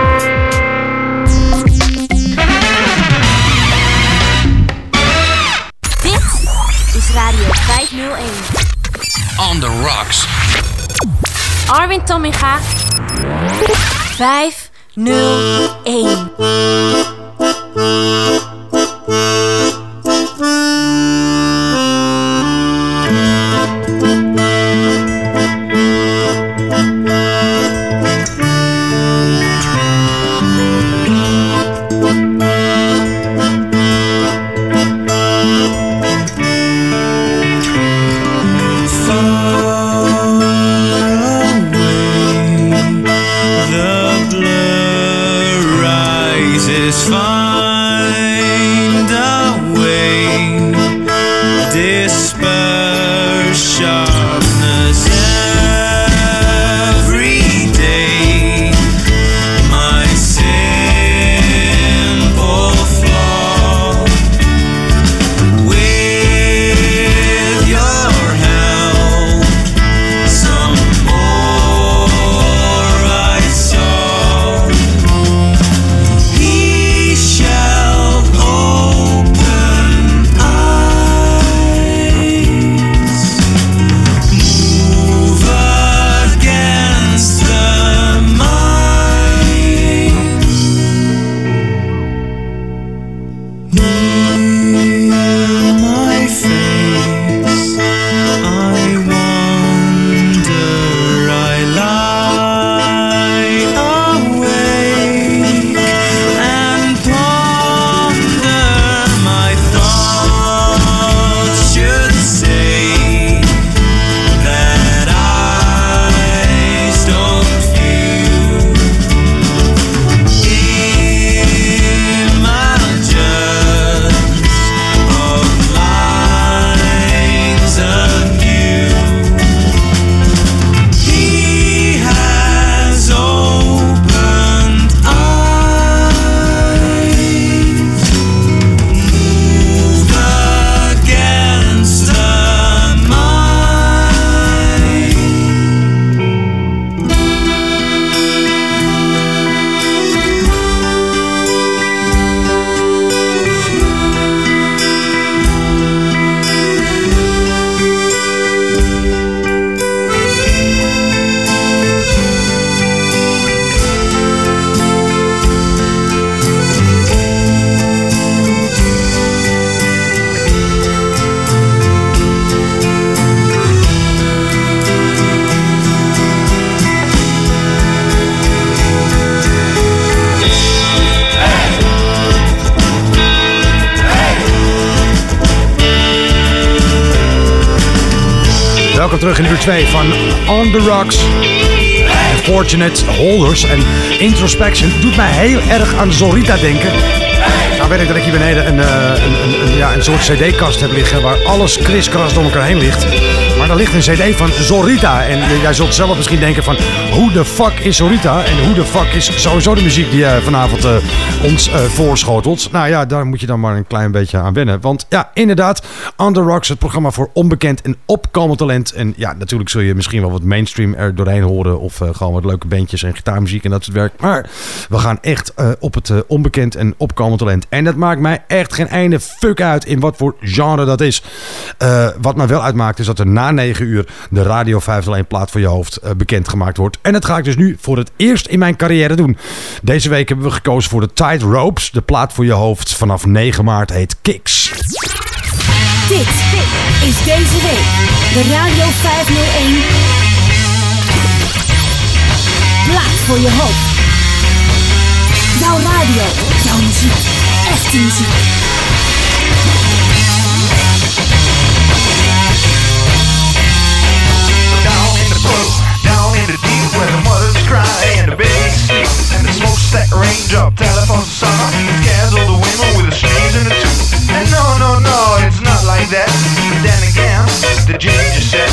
On the rocks. Arwin Tamminga. 501. Fortunate Holders en Introspection doet mij heel erg aan Zorita denken. Nou weet ik dat ik hier beneden een, eh, een, ja, een soort cd-kast heb liggen waar alles kriskras door elkaar heen ligt. Maar daar ligt een cd van Zorita. En jij zult zelf misschien denken van hoe de fuck is Zorita? En hoe de fuck is sowieso de muziek die eh, vanavond eh, ons eh, voorschotelt? Nou ja, daar moet je dan maar een klein beetje aan wennen. Want ja, inderdaad, The Rocks, het programma voor onbekend en opkomend talent. En ja, natuurlijk zul je misschien wel wat mainstream er doorheen horen. Of gewoon wat leuke bandjes en gitaarmuziek en dat soort werk. Maar we gaan echt op het onbekend en opkomend talent. En dat maakt mij echt geen einde fuck uit in wat voor genre dat is. Wat mij wel uitmaakt is dat er na 9 uur de Radio 501 plaat voor je hoofd eh, bekendgemaakt wordt. En dat ga ik dus nu voor het eerst in mijn carrière doen. Deze week hebben we gekozen voor de Tight Ropes. De plaat voor je hoofd vanaf 9 maart heet Kicks. Dit is deze week de Radio 501. Plaat voor je hoofd. Jouw radio, jouw muziek, echte muziek. Cry and the sleep and the smokestack range up telephones summer scares all the women with the strings in the tooth. And no, no, no, it's not like that. But then again, the ginger said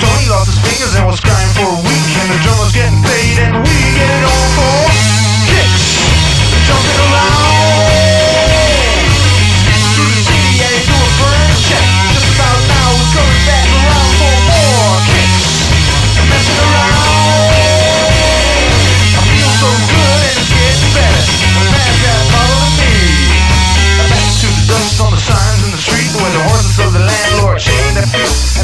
Tony lost his fingers and was crying for a week, and the drummer's getting paid and we get on for kicks, jumping around.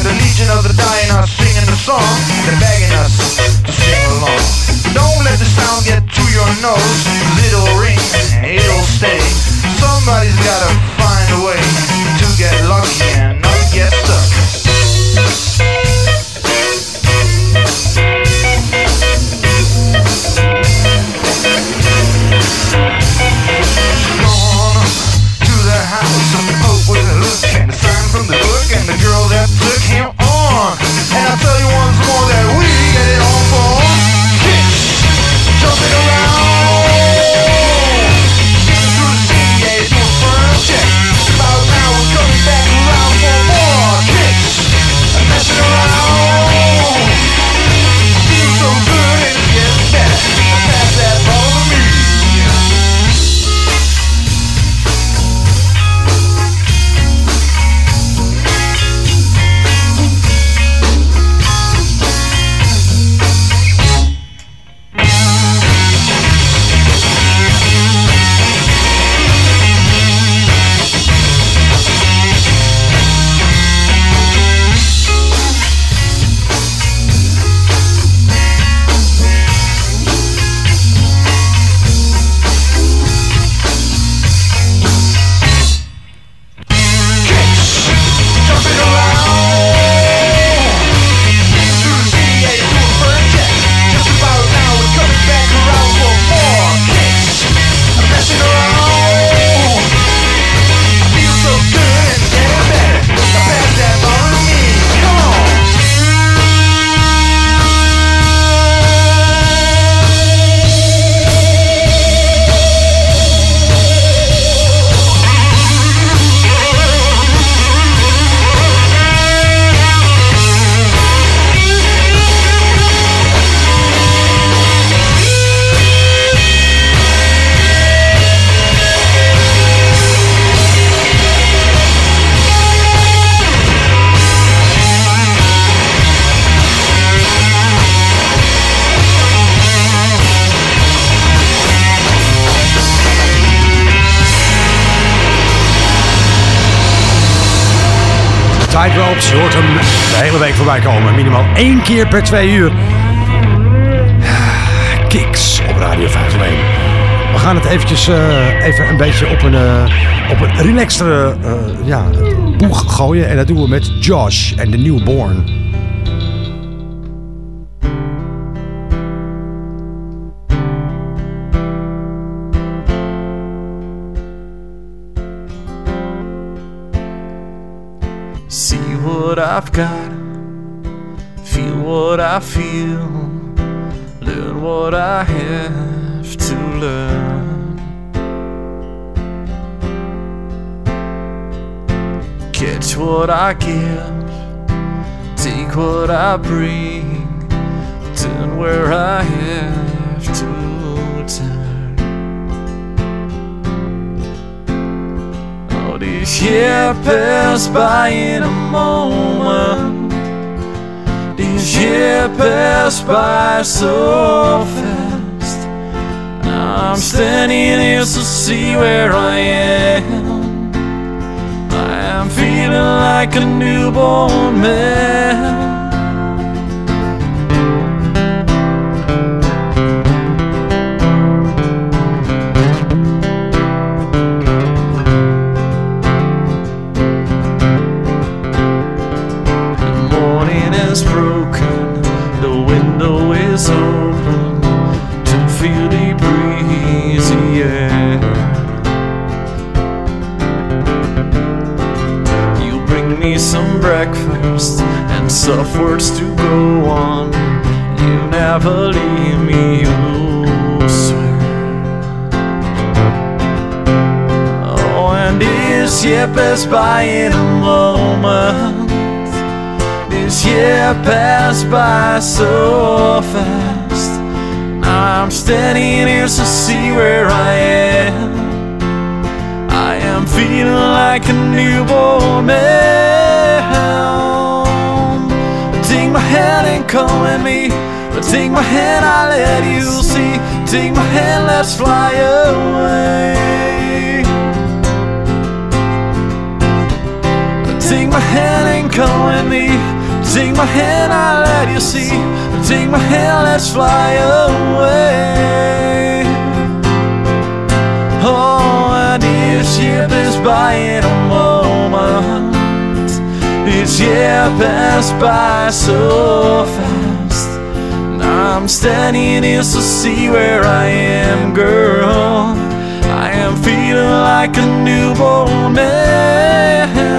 The legion of the dying are singing the song. They're begging us to sing along. Don't let the sound get to your nose. it'll ring, it'll stay. Somebody's gotta find a way to get lucky and And I'll per twee uur. Kicks op Radio 501. We gaan het eventjes eh, even een beetje op een, eh, op een relaxtere eh, ja, boeg gooien. En dat doen we met Josh en The Newborn. Me some breakfast and soft words to go on. You never leave me, oh, you swear. Oh, and this year passed by in a moment. This year passed by so fast. Now I'm standing here to see where I am. I am feeling like a newborn man. Hand and come with me. Take my hand, I let you see. Take my hand, let's fly away. Take my hand and come with me. Take my hand, I let you see. Take my hand, let's fly away. Oh, and this year passed by in a moment. This year passed by so fast. Now I'm standing here to see where I am, girl. I am feeling like a newborn man.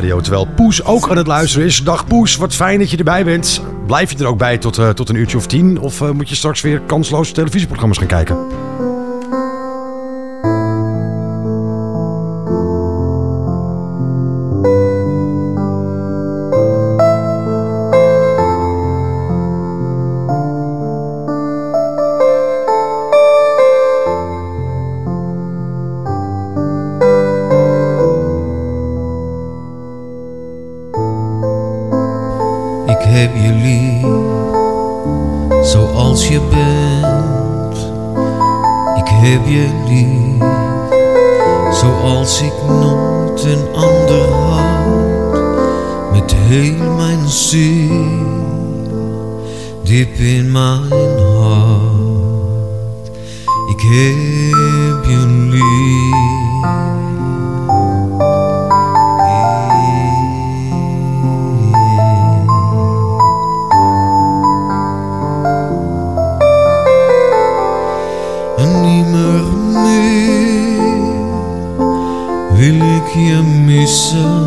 Terwijl Poes ook aan het luisteren is. Dag Poes, wat fijn dat je erbij bent. Blijf je er ook bij tot, eh, tot een uurtje of tien? Of eh, moet je straks weer kansloze televisieprogramma's gaan kijken? heb je lief, zoals ik nooit een ander had, met heel mijn ziel, diep in mijn hart. Ik heb je lief. nimmer meer wil ik je missen.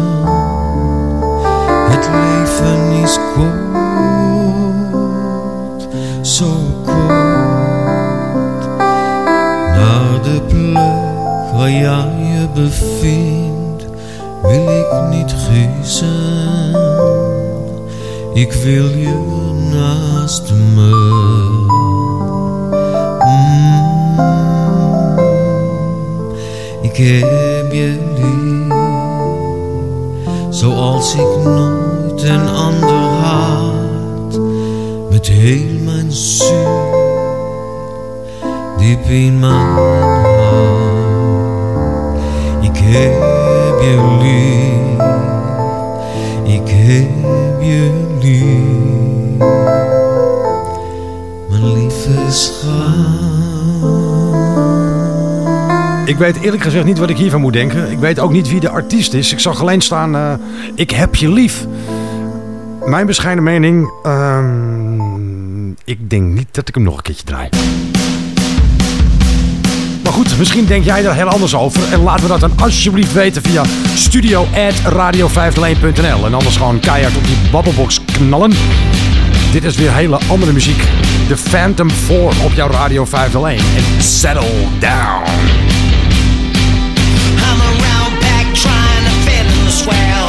Het leven is kort, zo kort, naar de plek waar jij je bevindt, wil ik niet gissen. Ik wil je naast me. Ik heb je lief, zoals ik nooit een ander had. Met heel mijn ziel, diep in mijn hart. Ik heb je lief, ik heb je lief, mijn lieve schat. Ik weet eerlijk gezegd niet wat ik hiervan moet denken. Ik weet ook niet wie de artiest is. Ik zag alleen staan, eh, ik heb je lief. Mijn bescheiden mening, ehm, ik denk niet dat ik hem nog een keertje draai. Maar goed, misschien denk jij er heel anders over. En laat we dat dan alsjeblieft weten via studioradio 5 En anders gewoon keihard op die babbelbox knallen. Dit is weer hele andere muziek. De Phantom 4 op jouw Radio 501. En settle down. swell.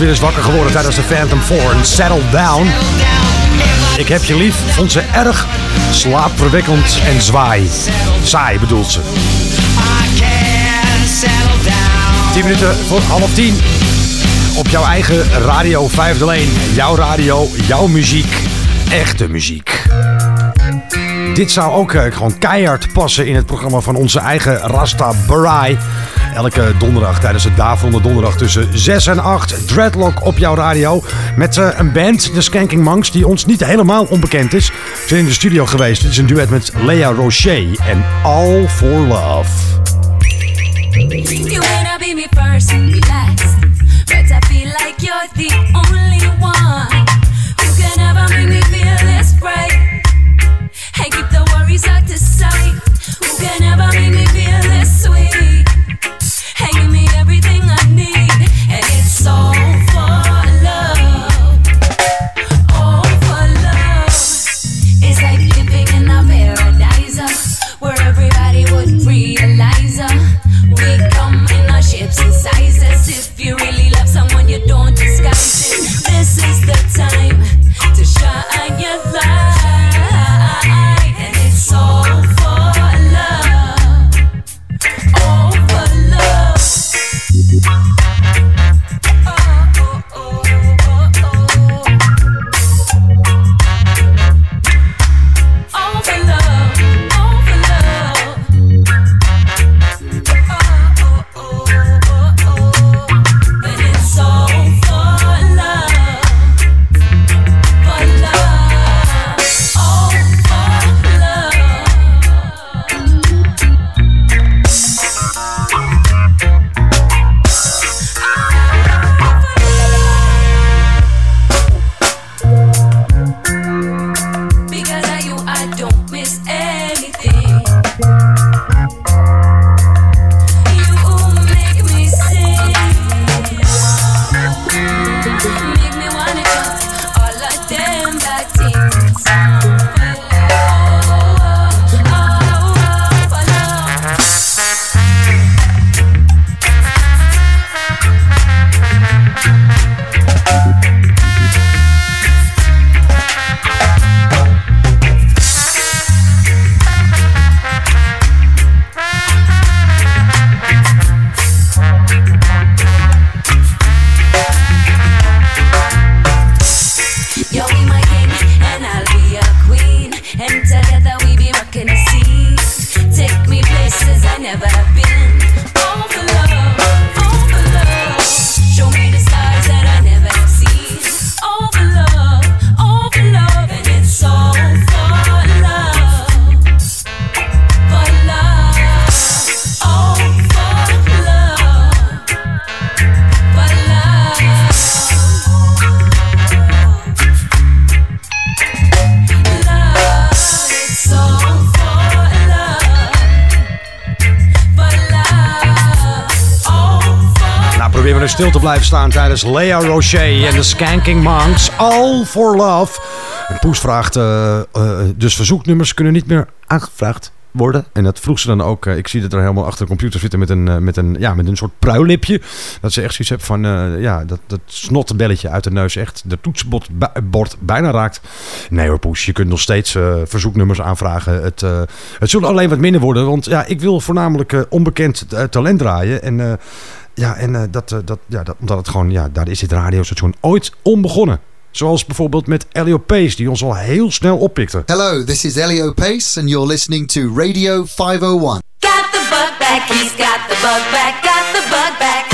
weer eens wakker geworden tijdens de Phantom 4 Settle Down. Ik heb je lief vond ze erg slaapverwekkend en zwaai. Saai bedoelt ze. 10 minuten voor half 10. Op jouw eigen radio 5 1. Jouw radio, jouw muziek. Echte muziek. Dit zou ook eh, gewoon keihard passen in het programma van onze eigen Rasta Barai. Elke donderdag tijdens de Daverende Donderdag tussen 6 en 8. Dreadlock op jouw radio. Met eh, een band, de Skanking Monks, die ons niet helemaal onbekend is. Ze zijn in de studio geweest. Het is een duet met Lea Rocher en All for Love. Stil te blijven staan tijdens Lea Rocher en de Skanking Monks. All for Love. En Poes vraagt, eh, eh, dus verzoeknummers kunnen niet meer aangevraagd worden. En dat vroeg ze dan ook. eh, ik zie dat er helemaal achter de computer zitten met een, met een, ja, met een soort pruilipje. Dat ze echt zoiets heeft van, ja, dat, dat snottenbelletje uit de neus echt de toetsenbord bijna raakt. Nee hoor Poes, je kunt nog steeds verzoeknummers aanvragen. Het, het zullen alleen wat minder worden, want ja, ik wil voornamelijk onbekend talent draaien. En ja, en eh, dat, eh, dat, ja, dat, omdat het gewoon, ja, daar is dit radiostation ooit onbegonnen. Zoals bijvoorbeeld met Elio Pace, die ons al heel snel oppikte. Hello, this is Elio Pace, and you're listening to Radio 501. Got the bug back, he's got the bug back, got the bug back.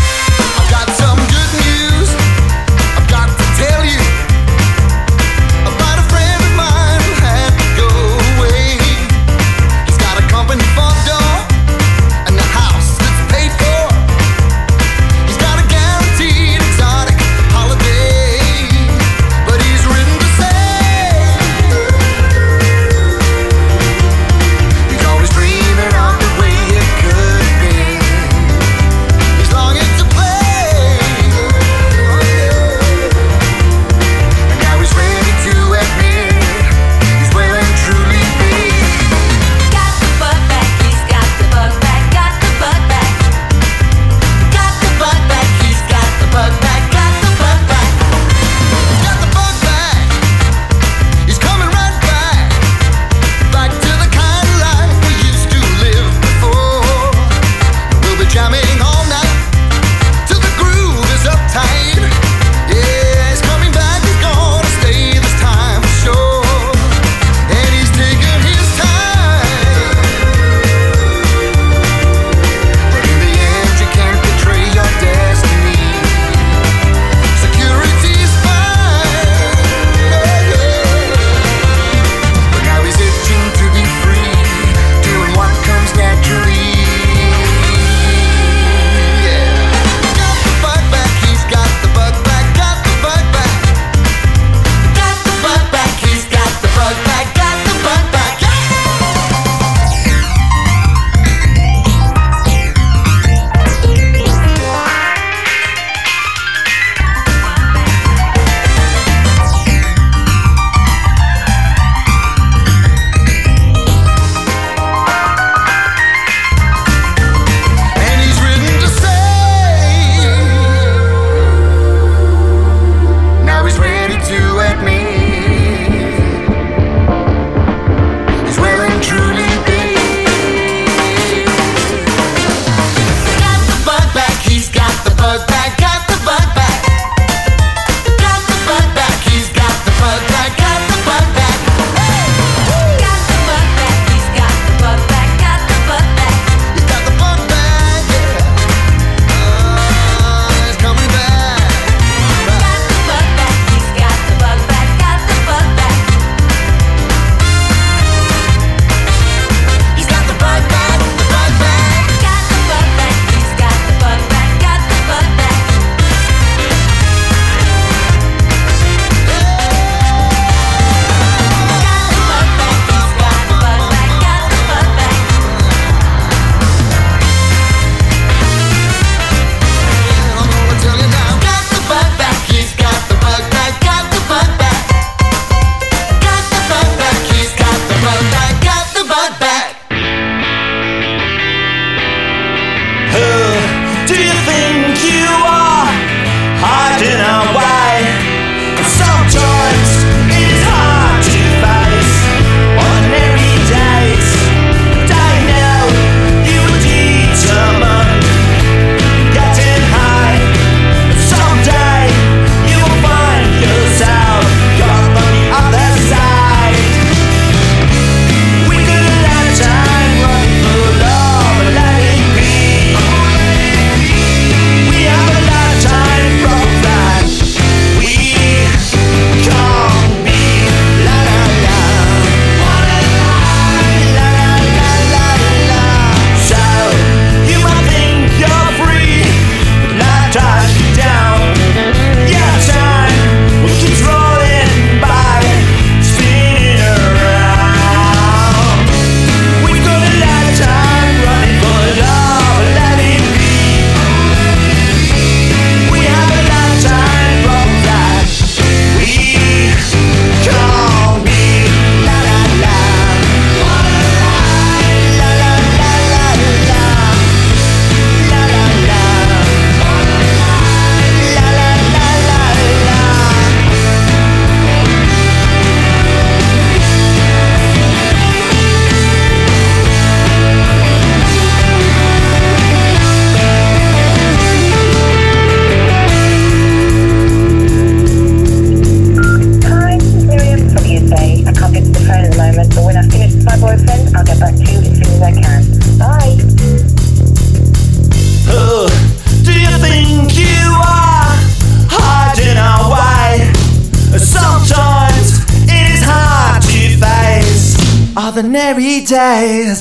days.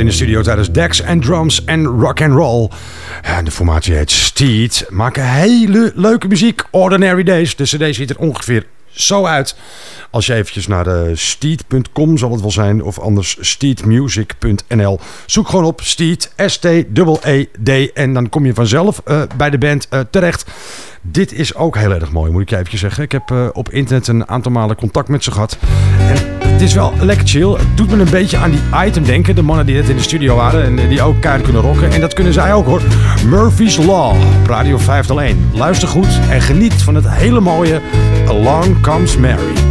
in de studio tijdens Dex and Drums en Rock and Roll. En de formatie heet Steed. Maken hele leuke muziek. Ordinary Days. De cd ziet er ongeveer zo uit. Als je eventjes naar eh, uh, steed.com zal het wel zijn, of anders steedmusic.nl. Zoek gewoon op Steed, S-T-E-E-D, en dan kom je vanzelf eh, bij de band eh, terecht. Dit is ook heel erg mooi, moet ik je even zeggen. Ik heb op internet een aantal malen contact met ze gehad. En het is wel lekker chill. Het doet me een beetje aan die item denken. De mannen die net in de studio waren en die ook kaart kunnen rocken. En dat kunnen zij ook hoor. Murphy's Law Radio 501. Luister goed en geniet van het hele mooie Along Comes Mary.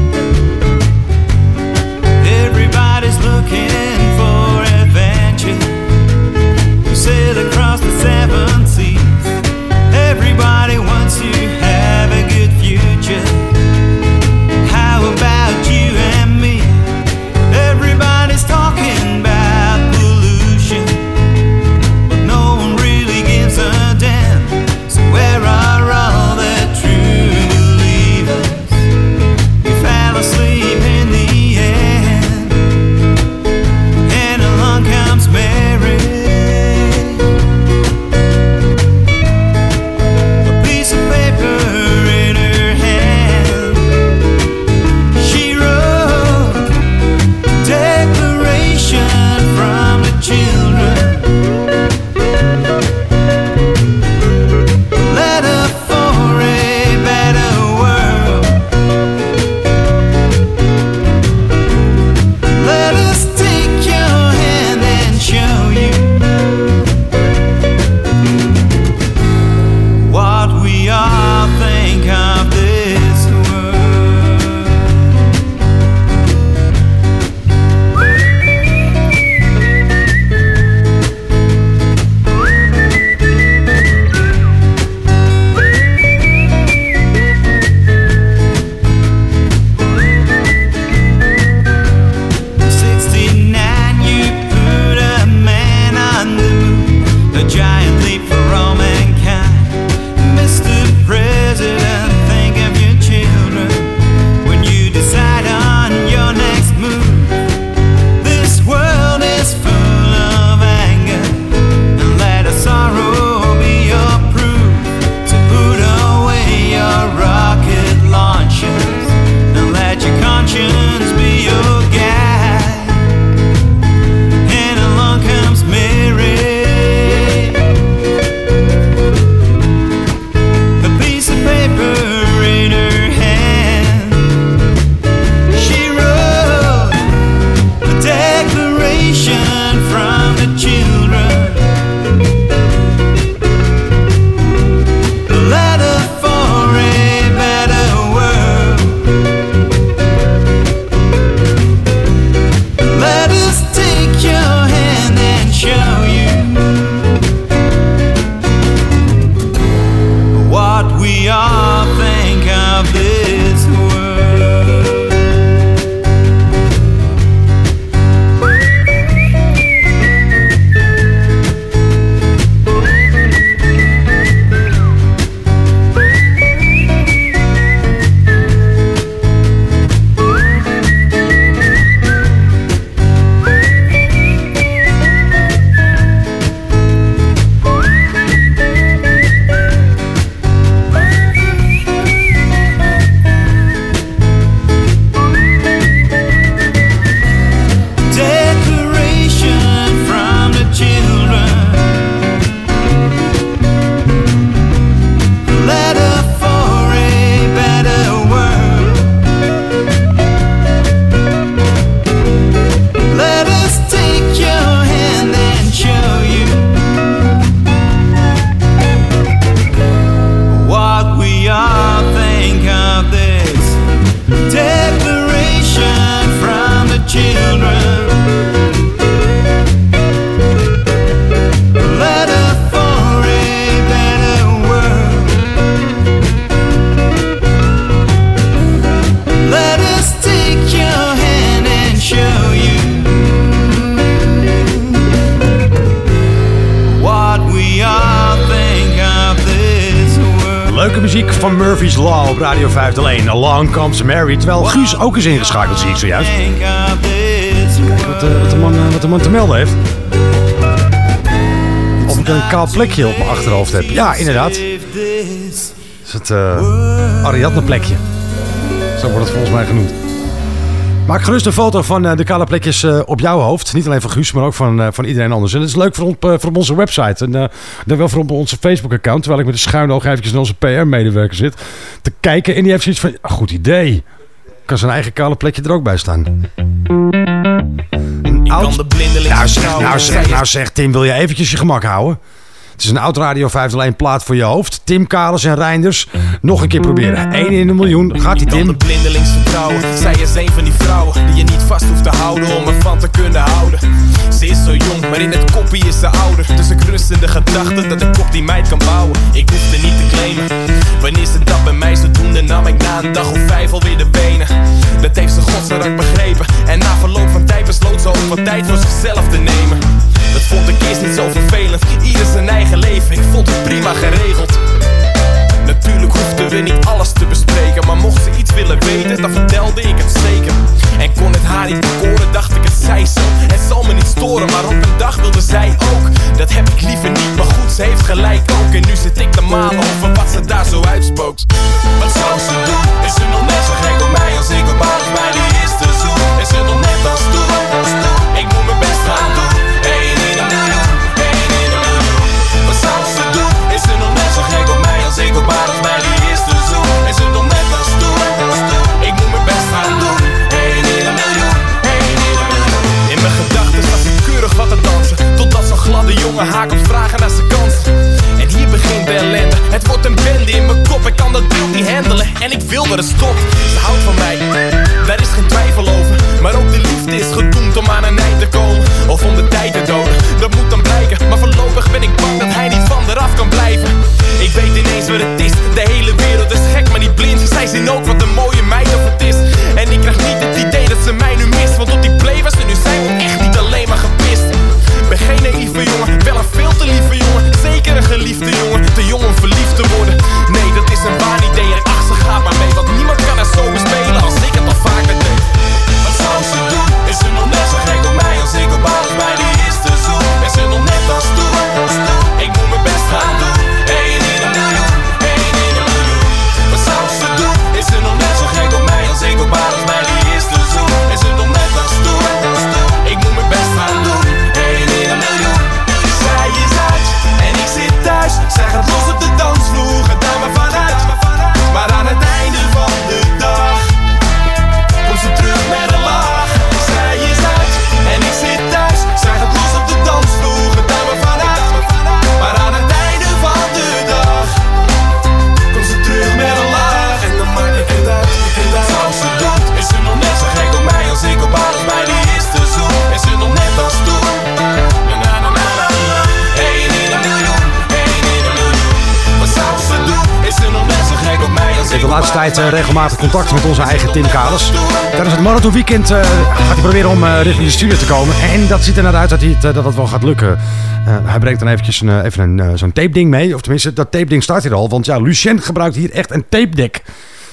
Ook is ingeschakeld, zie ik zojuist. Kijk wat, eh, wat, de man, eh, wat de man te melden heeft. Of ik een kaal plekje op mijn achterhoofd heb. Ja, inderdaad. is het eh Ariadne plekje. Zo wordt het volgens mij genoemd. Maak gerust een foto van de kale plekjes op jouw hoofd. Niet alleen van Guus, maar ook van, van iedereen anders. En dat is leuk voor, op, voor onze website. En dan wel voor onze Facebook-account. Terwijl ik met een schuine oog eventjes naar onze PR-medewerker zit. Te kijken. En die heeft zoiets van, goed idee. Kan zijn eigen kale plekje er ook bij staan. Een oud... Nou zeg, nou, zeg, nou zeg Tim, wil je eventjes je gemak houden? Het is een oud Radio 501 plaat voor je hoofd. Tim Kalers en Reinders. Nog een keer proberen. 1 in een miljoen. Gaat die Tim? blindelings vertrouwen. Zij is een van die vrouwen die je niet vast hoeft te houden om ervan te kunnen houden. Ze is zo jong, maar in het koppie is ze ouder. Dus ik rust in de gedachte dat ik op die meid kan bouwen. Ik hoefde niet te claimen. Wanneer ze dat bij mij zou doen, dan nam ik na een dag of vijf alweer de benen. Dat heeft ze godzijdank begrepen. En na verloop van tijd besloot ze ook wat tijd voor zichzelf te nemen. Dat vond ik eerst niet zo vervelend. Ieder zijn eigen leven, ik vond het prima geregeld. Natuurlijk hoefden we niet alles te bespreken Maar mocht ze iets willen weten, dan vertelde ik het zeker En kon het haar niet bekoren, dacht ik het zij zo zal me niet storen, maar op een dag wilde zij ook. Dat heb ik liever niet, maar goed, ze heeft gelijk ook. En nu zit ik te malen over wat ze daar zo uitspookt Wat zou ze doen? Is ze nog net zo gek op mij als ik op haar En ik wil dat het stopt. Ze houdt van mij. Daar is geen twijfel over. Maar ook de liefde is gedoemd om aan een eind te komen. Of om de tijd te doden. Dat moet dan blijken. Maar voorlopig ben ik bang dat hij niet van eraf kan blijven. Ik weet ineens wat het is. De hele wereld is gek maar niet blind Zij zien ook wat een eh, regelmatig contact met onze eigen Tim Kalers. Tijdens het Marathon Weekend eh, gaat hij proberen om eh, richting de studio te komen. En dat ziet er naar uit dat, hij dat wel gaat lukken. Hij brengt dan eventjes een, even een, zo'n tape ding mee. Of tenminste, dat tape ding staat hier al. Want ja, Lucien gebruikt hier echt een tape deck.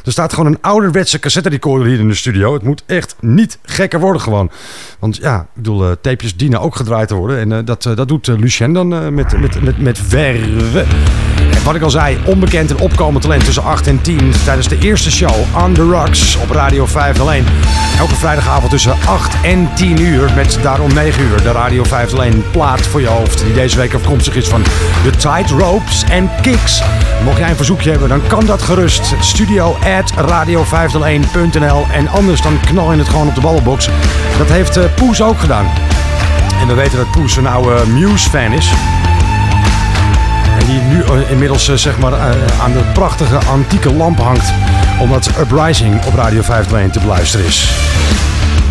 Er staat gewoon een ouderwetse cassette recorder hier in de studio. Het moet echt niet gekker worden gewoon. Want ja, ik bedoel, tapejes dienen ook gedraaid te worden. En dat, dat doet Lucien dan met, met, met, met verve. En wat ik al zei, onbekend en opkomend talent tussen 8 en 10 tijdens de eerste show On The Rocks op Radio 501. Elke vrijdagavond tussen 8 en 10 uur met daarom 9 uur de Radio 501 plaat voor je hoofd. Die deze week afkomstig is van The Tight Ropes and Kicks. Mocht jij een verzoekje hebben, dan kan dat gerust. Studio at radio501.nl en anders dan knal je het gewoon op de ballenbox. Dat heeft eh, Poes ook gedaan. En we weten dat Poes een oude Muse-fan is. Die nu eh, inmiddels eh, zeg maar, eh, aan de prachtige antieke lamp hangt. Omdat Uprising op Radio 501 te beluisteren is. is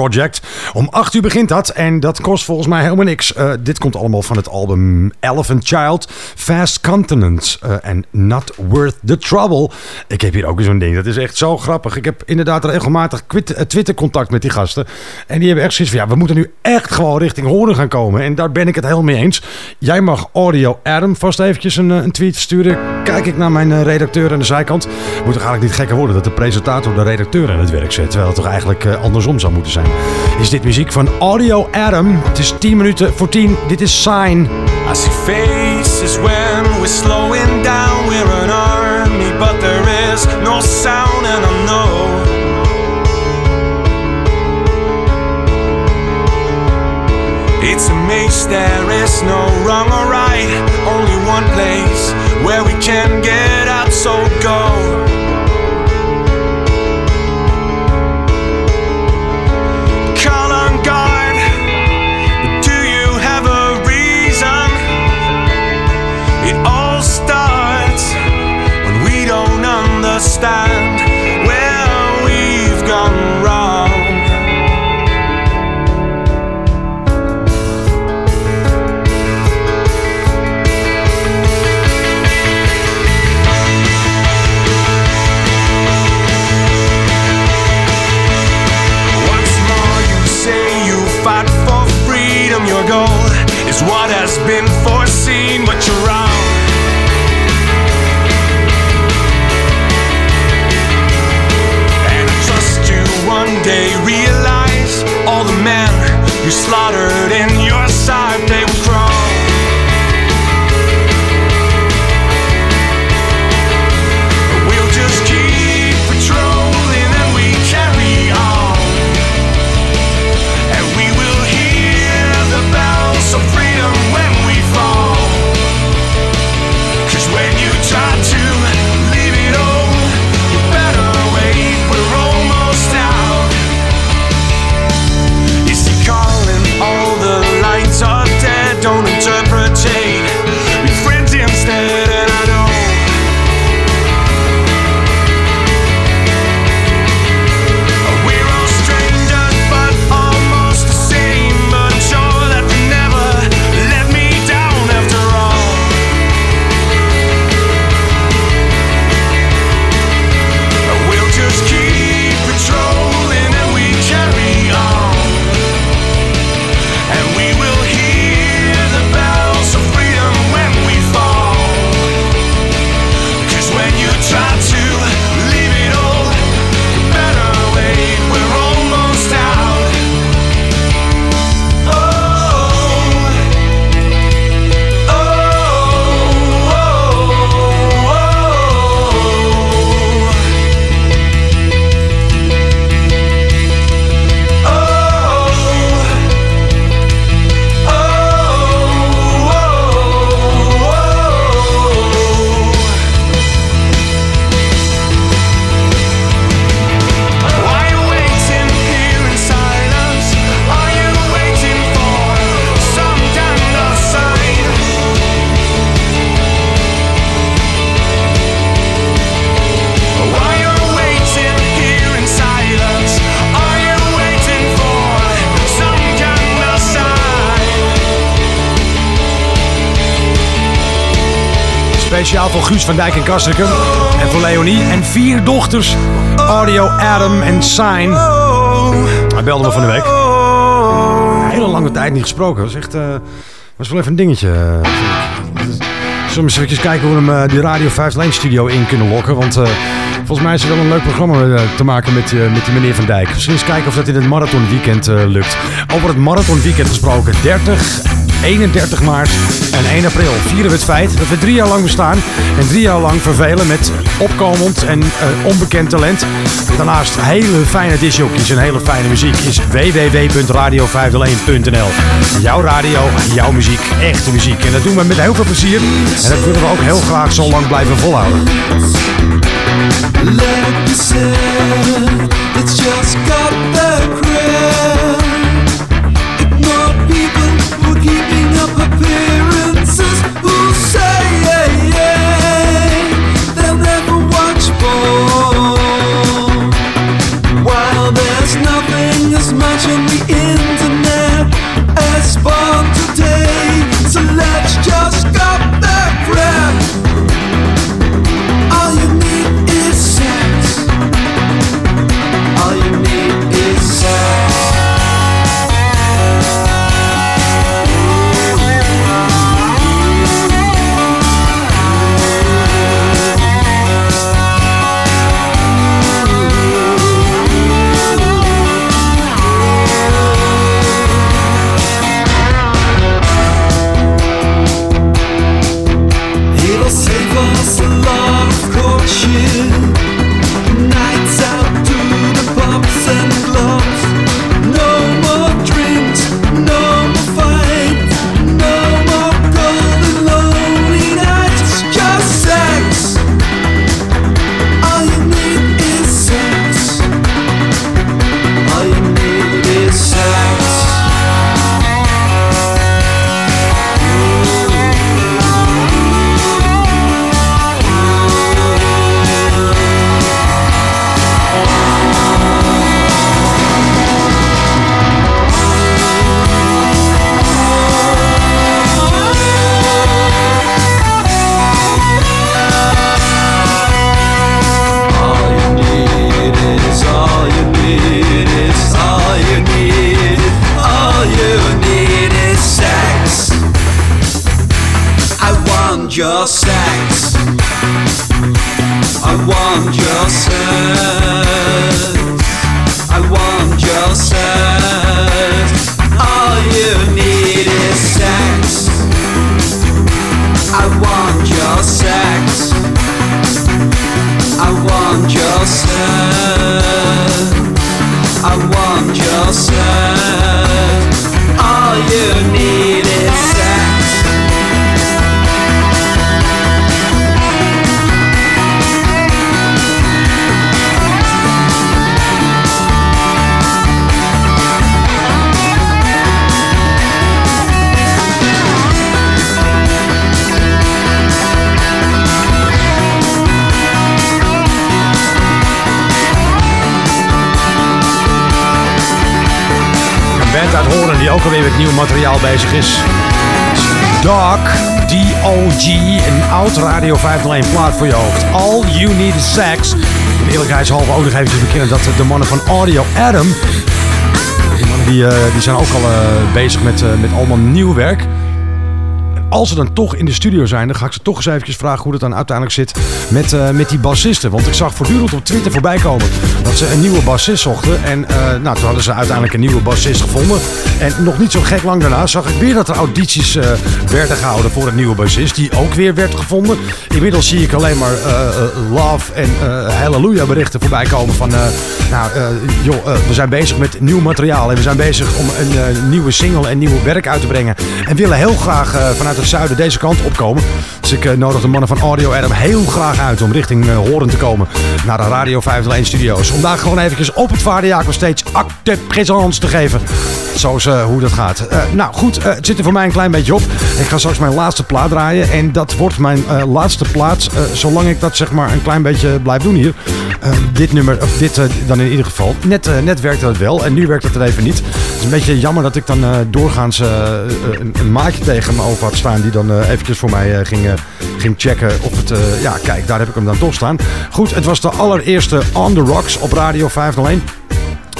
Project. Om 8 uur begint dat en dat kost volgens mij helemaal niks. Eh, dit komt allemaal van het album Elephant Child, Fast Continents eh, en Not Worth the Trouble. Ik heb hier ook zo'n ding, dat is echt zo grappig. Ik heb inderdaad regelmatig kwit- eh, Twitter-contact met die gasten. En die hebben echt zoiets van, ja, we moeten nu echt gewoon richting horen gaan komen. En daar ben ik het helemaal mee eens. Jij mag Audio Adam vast eventjes een, een tweet sturen. Kijk ik naar mijn redacteur aan de zijkant. Moet toch eigenlijk niet gekker worden dat de presentator de redacteur aan het werk zet. Terwijl het toch eigenlijk eh, andersom zou moeten zijn. Is dit muziek van Audio Adam? Het is 10 minuten voor 10. Dit is Sign. I see faces when we're slowing down. We're an army, but there is no sound, and I know. It's a maze, there is no wrong or right. Only one place where we can get out, so go. Dijk en Kastrikum. En voor Leonie. En vier dochters. Audio, Adam en Sign. Hij belde me van de week. Een hele lange tijd niet gesproken. Dat was echt... eh, was wel even een dingetje. eh. Zullen we eens even kijken hoe we hem eh, die Radio 501 studio in kunnen lokken. Want volgens mij is er wel een leuk programma te maken met, eh, met die meneer Van Dijk. Misschien eens kijken of dat in het Marathon Weekend eh, lukt. Over het Marathon Weekend gesproken. 30, 31 maart en 1 april vieren we het feit dat we drie jaar lang bestaan. En drie jaar lang vervelen met opkomend en eh, onbekend talent. Daarnaast hele fijne discjockeys en hele fijne muziek is www.radio501.nl. Jouw radio, jouw muziek, echte muziek. En dat doen we met heel veel plezier. En dat willen we ook heel graag zo lang blijven volhouden. Let it's just got Radio 501 plaat voor je hoofd. All You Need Is Sex. In eerlijkheidshalve ook nog even bekennen dat de mannen van Audio Adam... Die eh, die zijn ook al eh, bezig met, eh, met allemaal nieuw werk. Als ze dan toch in de studio zijn, dan ga ik ze toch eens eventjes vragen hoe dat dan uiteindelijk zit met, eh, met die bassisten. Want ik zag voortdurend op Twitter voorbij komen dat ze een nieuwe bassist zochten. En eh, nou, toen hadden ze uiteindelijk een nieuwe bassist gevonden. En nog niet zo gek lang daarna zag ik weer dat er audities eh, werden gehouden voor een nieuwe bassist. Die ook weer werd gevonden. Inmiddels zie ik alleen maar love en hallelujah berichten voorbij komen van... nou, eh, joh, eh, we zijn bezig met nieuw materiaal. En we zijn bezig om een eh, nieuwe single en nieuw werk uit te brengen. En willen heel graag vanuit het zuiden deze kant opkomen. Dus ik nodig de mannen van Audio Adam heel graag uit om richting Horen te komen. Naar de Radio 501 studio's. Om daar gewoon eventjes op het Vaardenjaak steeds acte présence te geven. Zo is hoe dat gaat. Nou goed, het zit er voor mij een klein beetje op. Ik ga straks mijn laatste plaat draaien. En dat wordt mijn laatste plaat. zolang ik dat zeg maar een klein beetje blijf doen hier. Eh, dit nummer, of dit, eh, dan in ieder geval. Net, eh, net werkte het wel en nu werkt het er even niet. Het is een beetje jammer dat ik dan eh, doorgaans een, een maatje tegen me over had staan... die dan eventjes voor mij ging, ging checken of het... ja, kijk, daar heb ik hem dan toch staan. Goed, het was de allereerste On The Rocks op Radio 501.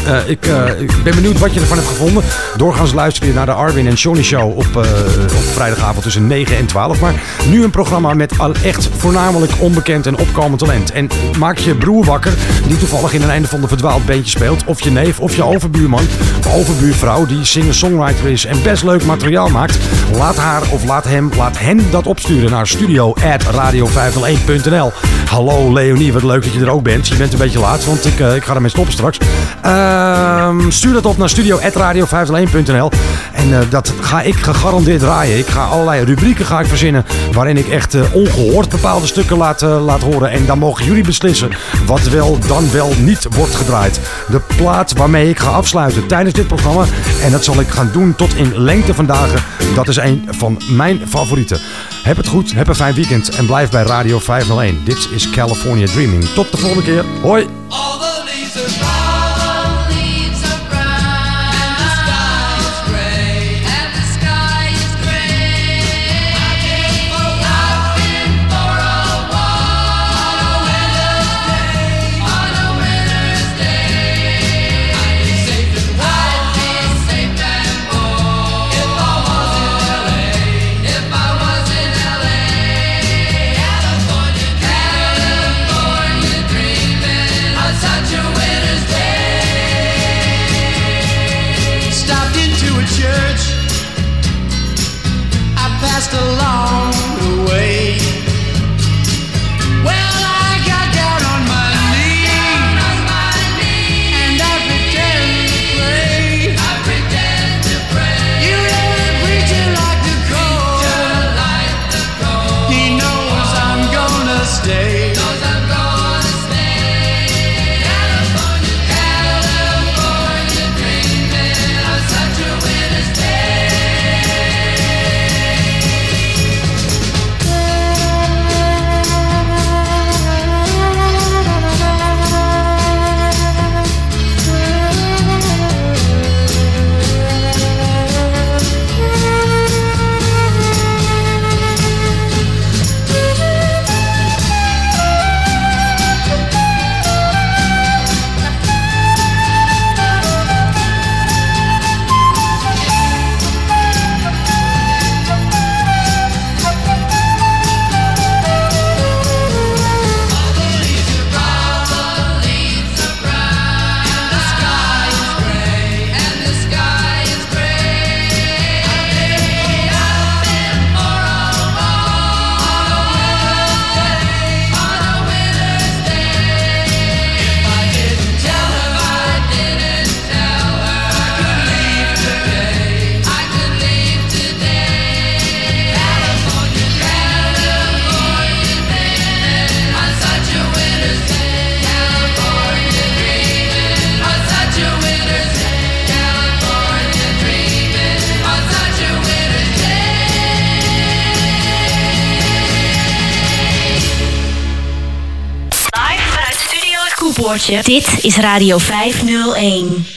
Eh, ik, eh, ik ben benieuwd wat je ervan hebt gevonden. Doorgaans luister je naar de Arwin en Johnny Show op, eh, op vrijdagavond tussen 9 en 12. Maar nu een programma met al echt voornamelijk onbekend en opkomend talent. En maak je broer wakker, die toevallig in een einde van de verdwaald beentje speelt. Of je neef, of je overbuurman, of overbuurvrouw die singer-songwriter is en best leuk materiaal maakt. Laat haar of laat hem, laat hen dat opsturen naar studio.radio501.nl. Hallo Leonie, wat leuk dat je er ook bent. Je bent een beetje laat, want ik, eh, ik ga ermee stoppen straks. Ehm, stuur dat op naar studio.radio501.nl En eh, dat ga ik gegarandeerd draaien. Ik ga allerlei rubrieken ga ik verzinnen waarin ik echt eh, ongehoord bepaalde stukken laat, eh, laat horen. En dan mogen jullie beslissen wat wel dan wel niet wordt gedraaid. De plaat waarmee ik ga afsluiten tijdens dit programma. En dat zal ik gaan doen tot in lengte van dagen. Dat is een van mijn favorieten. Heb het goed, heb een fijn weekend en blijf bij Radio 501. Dit is California Dreaming. Tot de volgende keer. Hoi! Dit is Radio 501.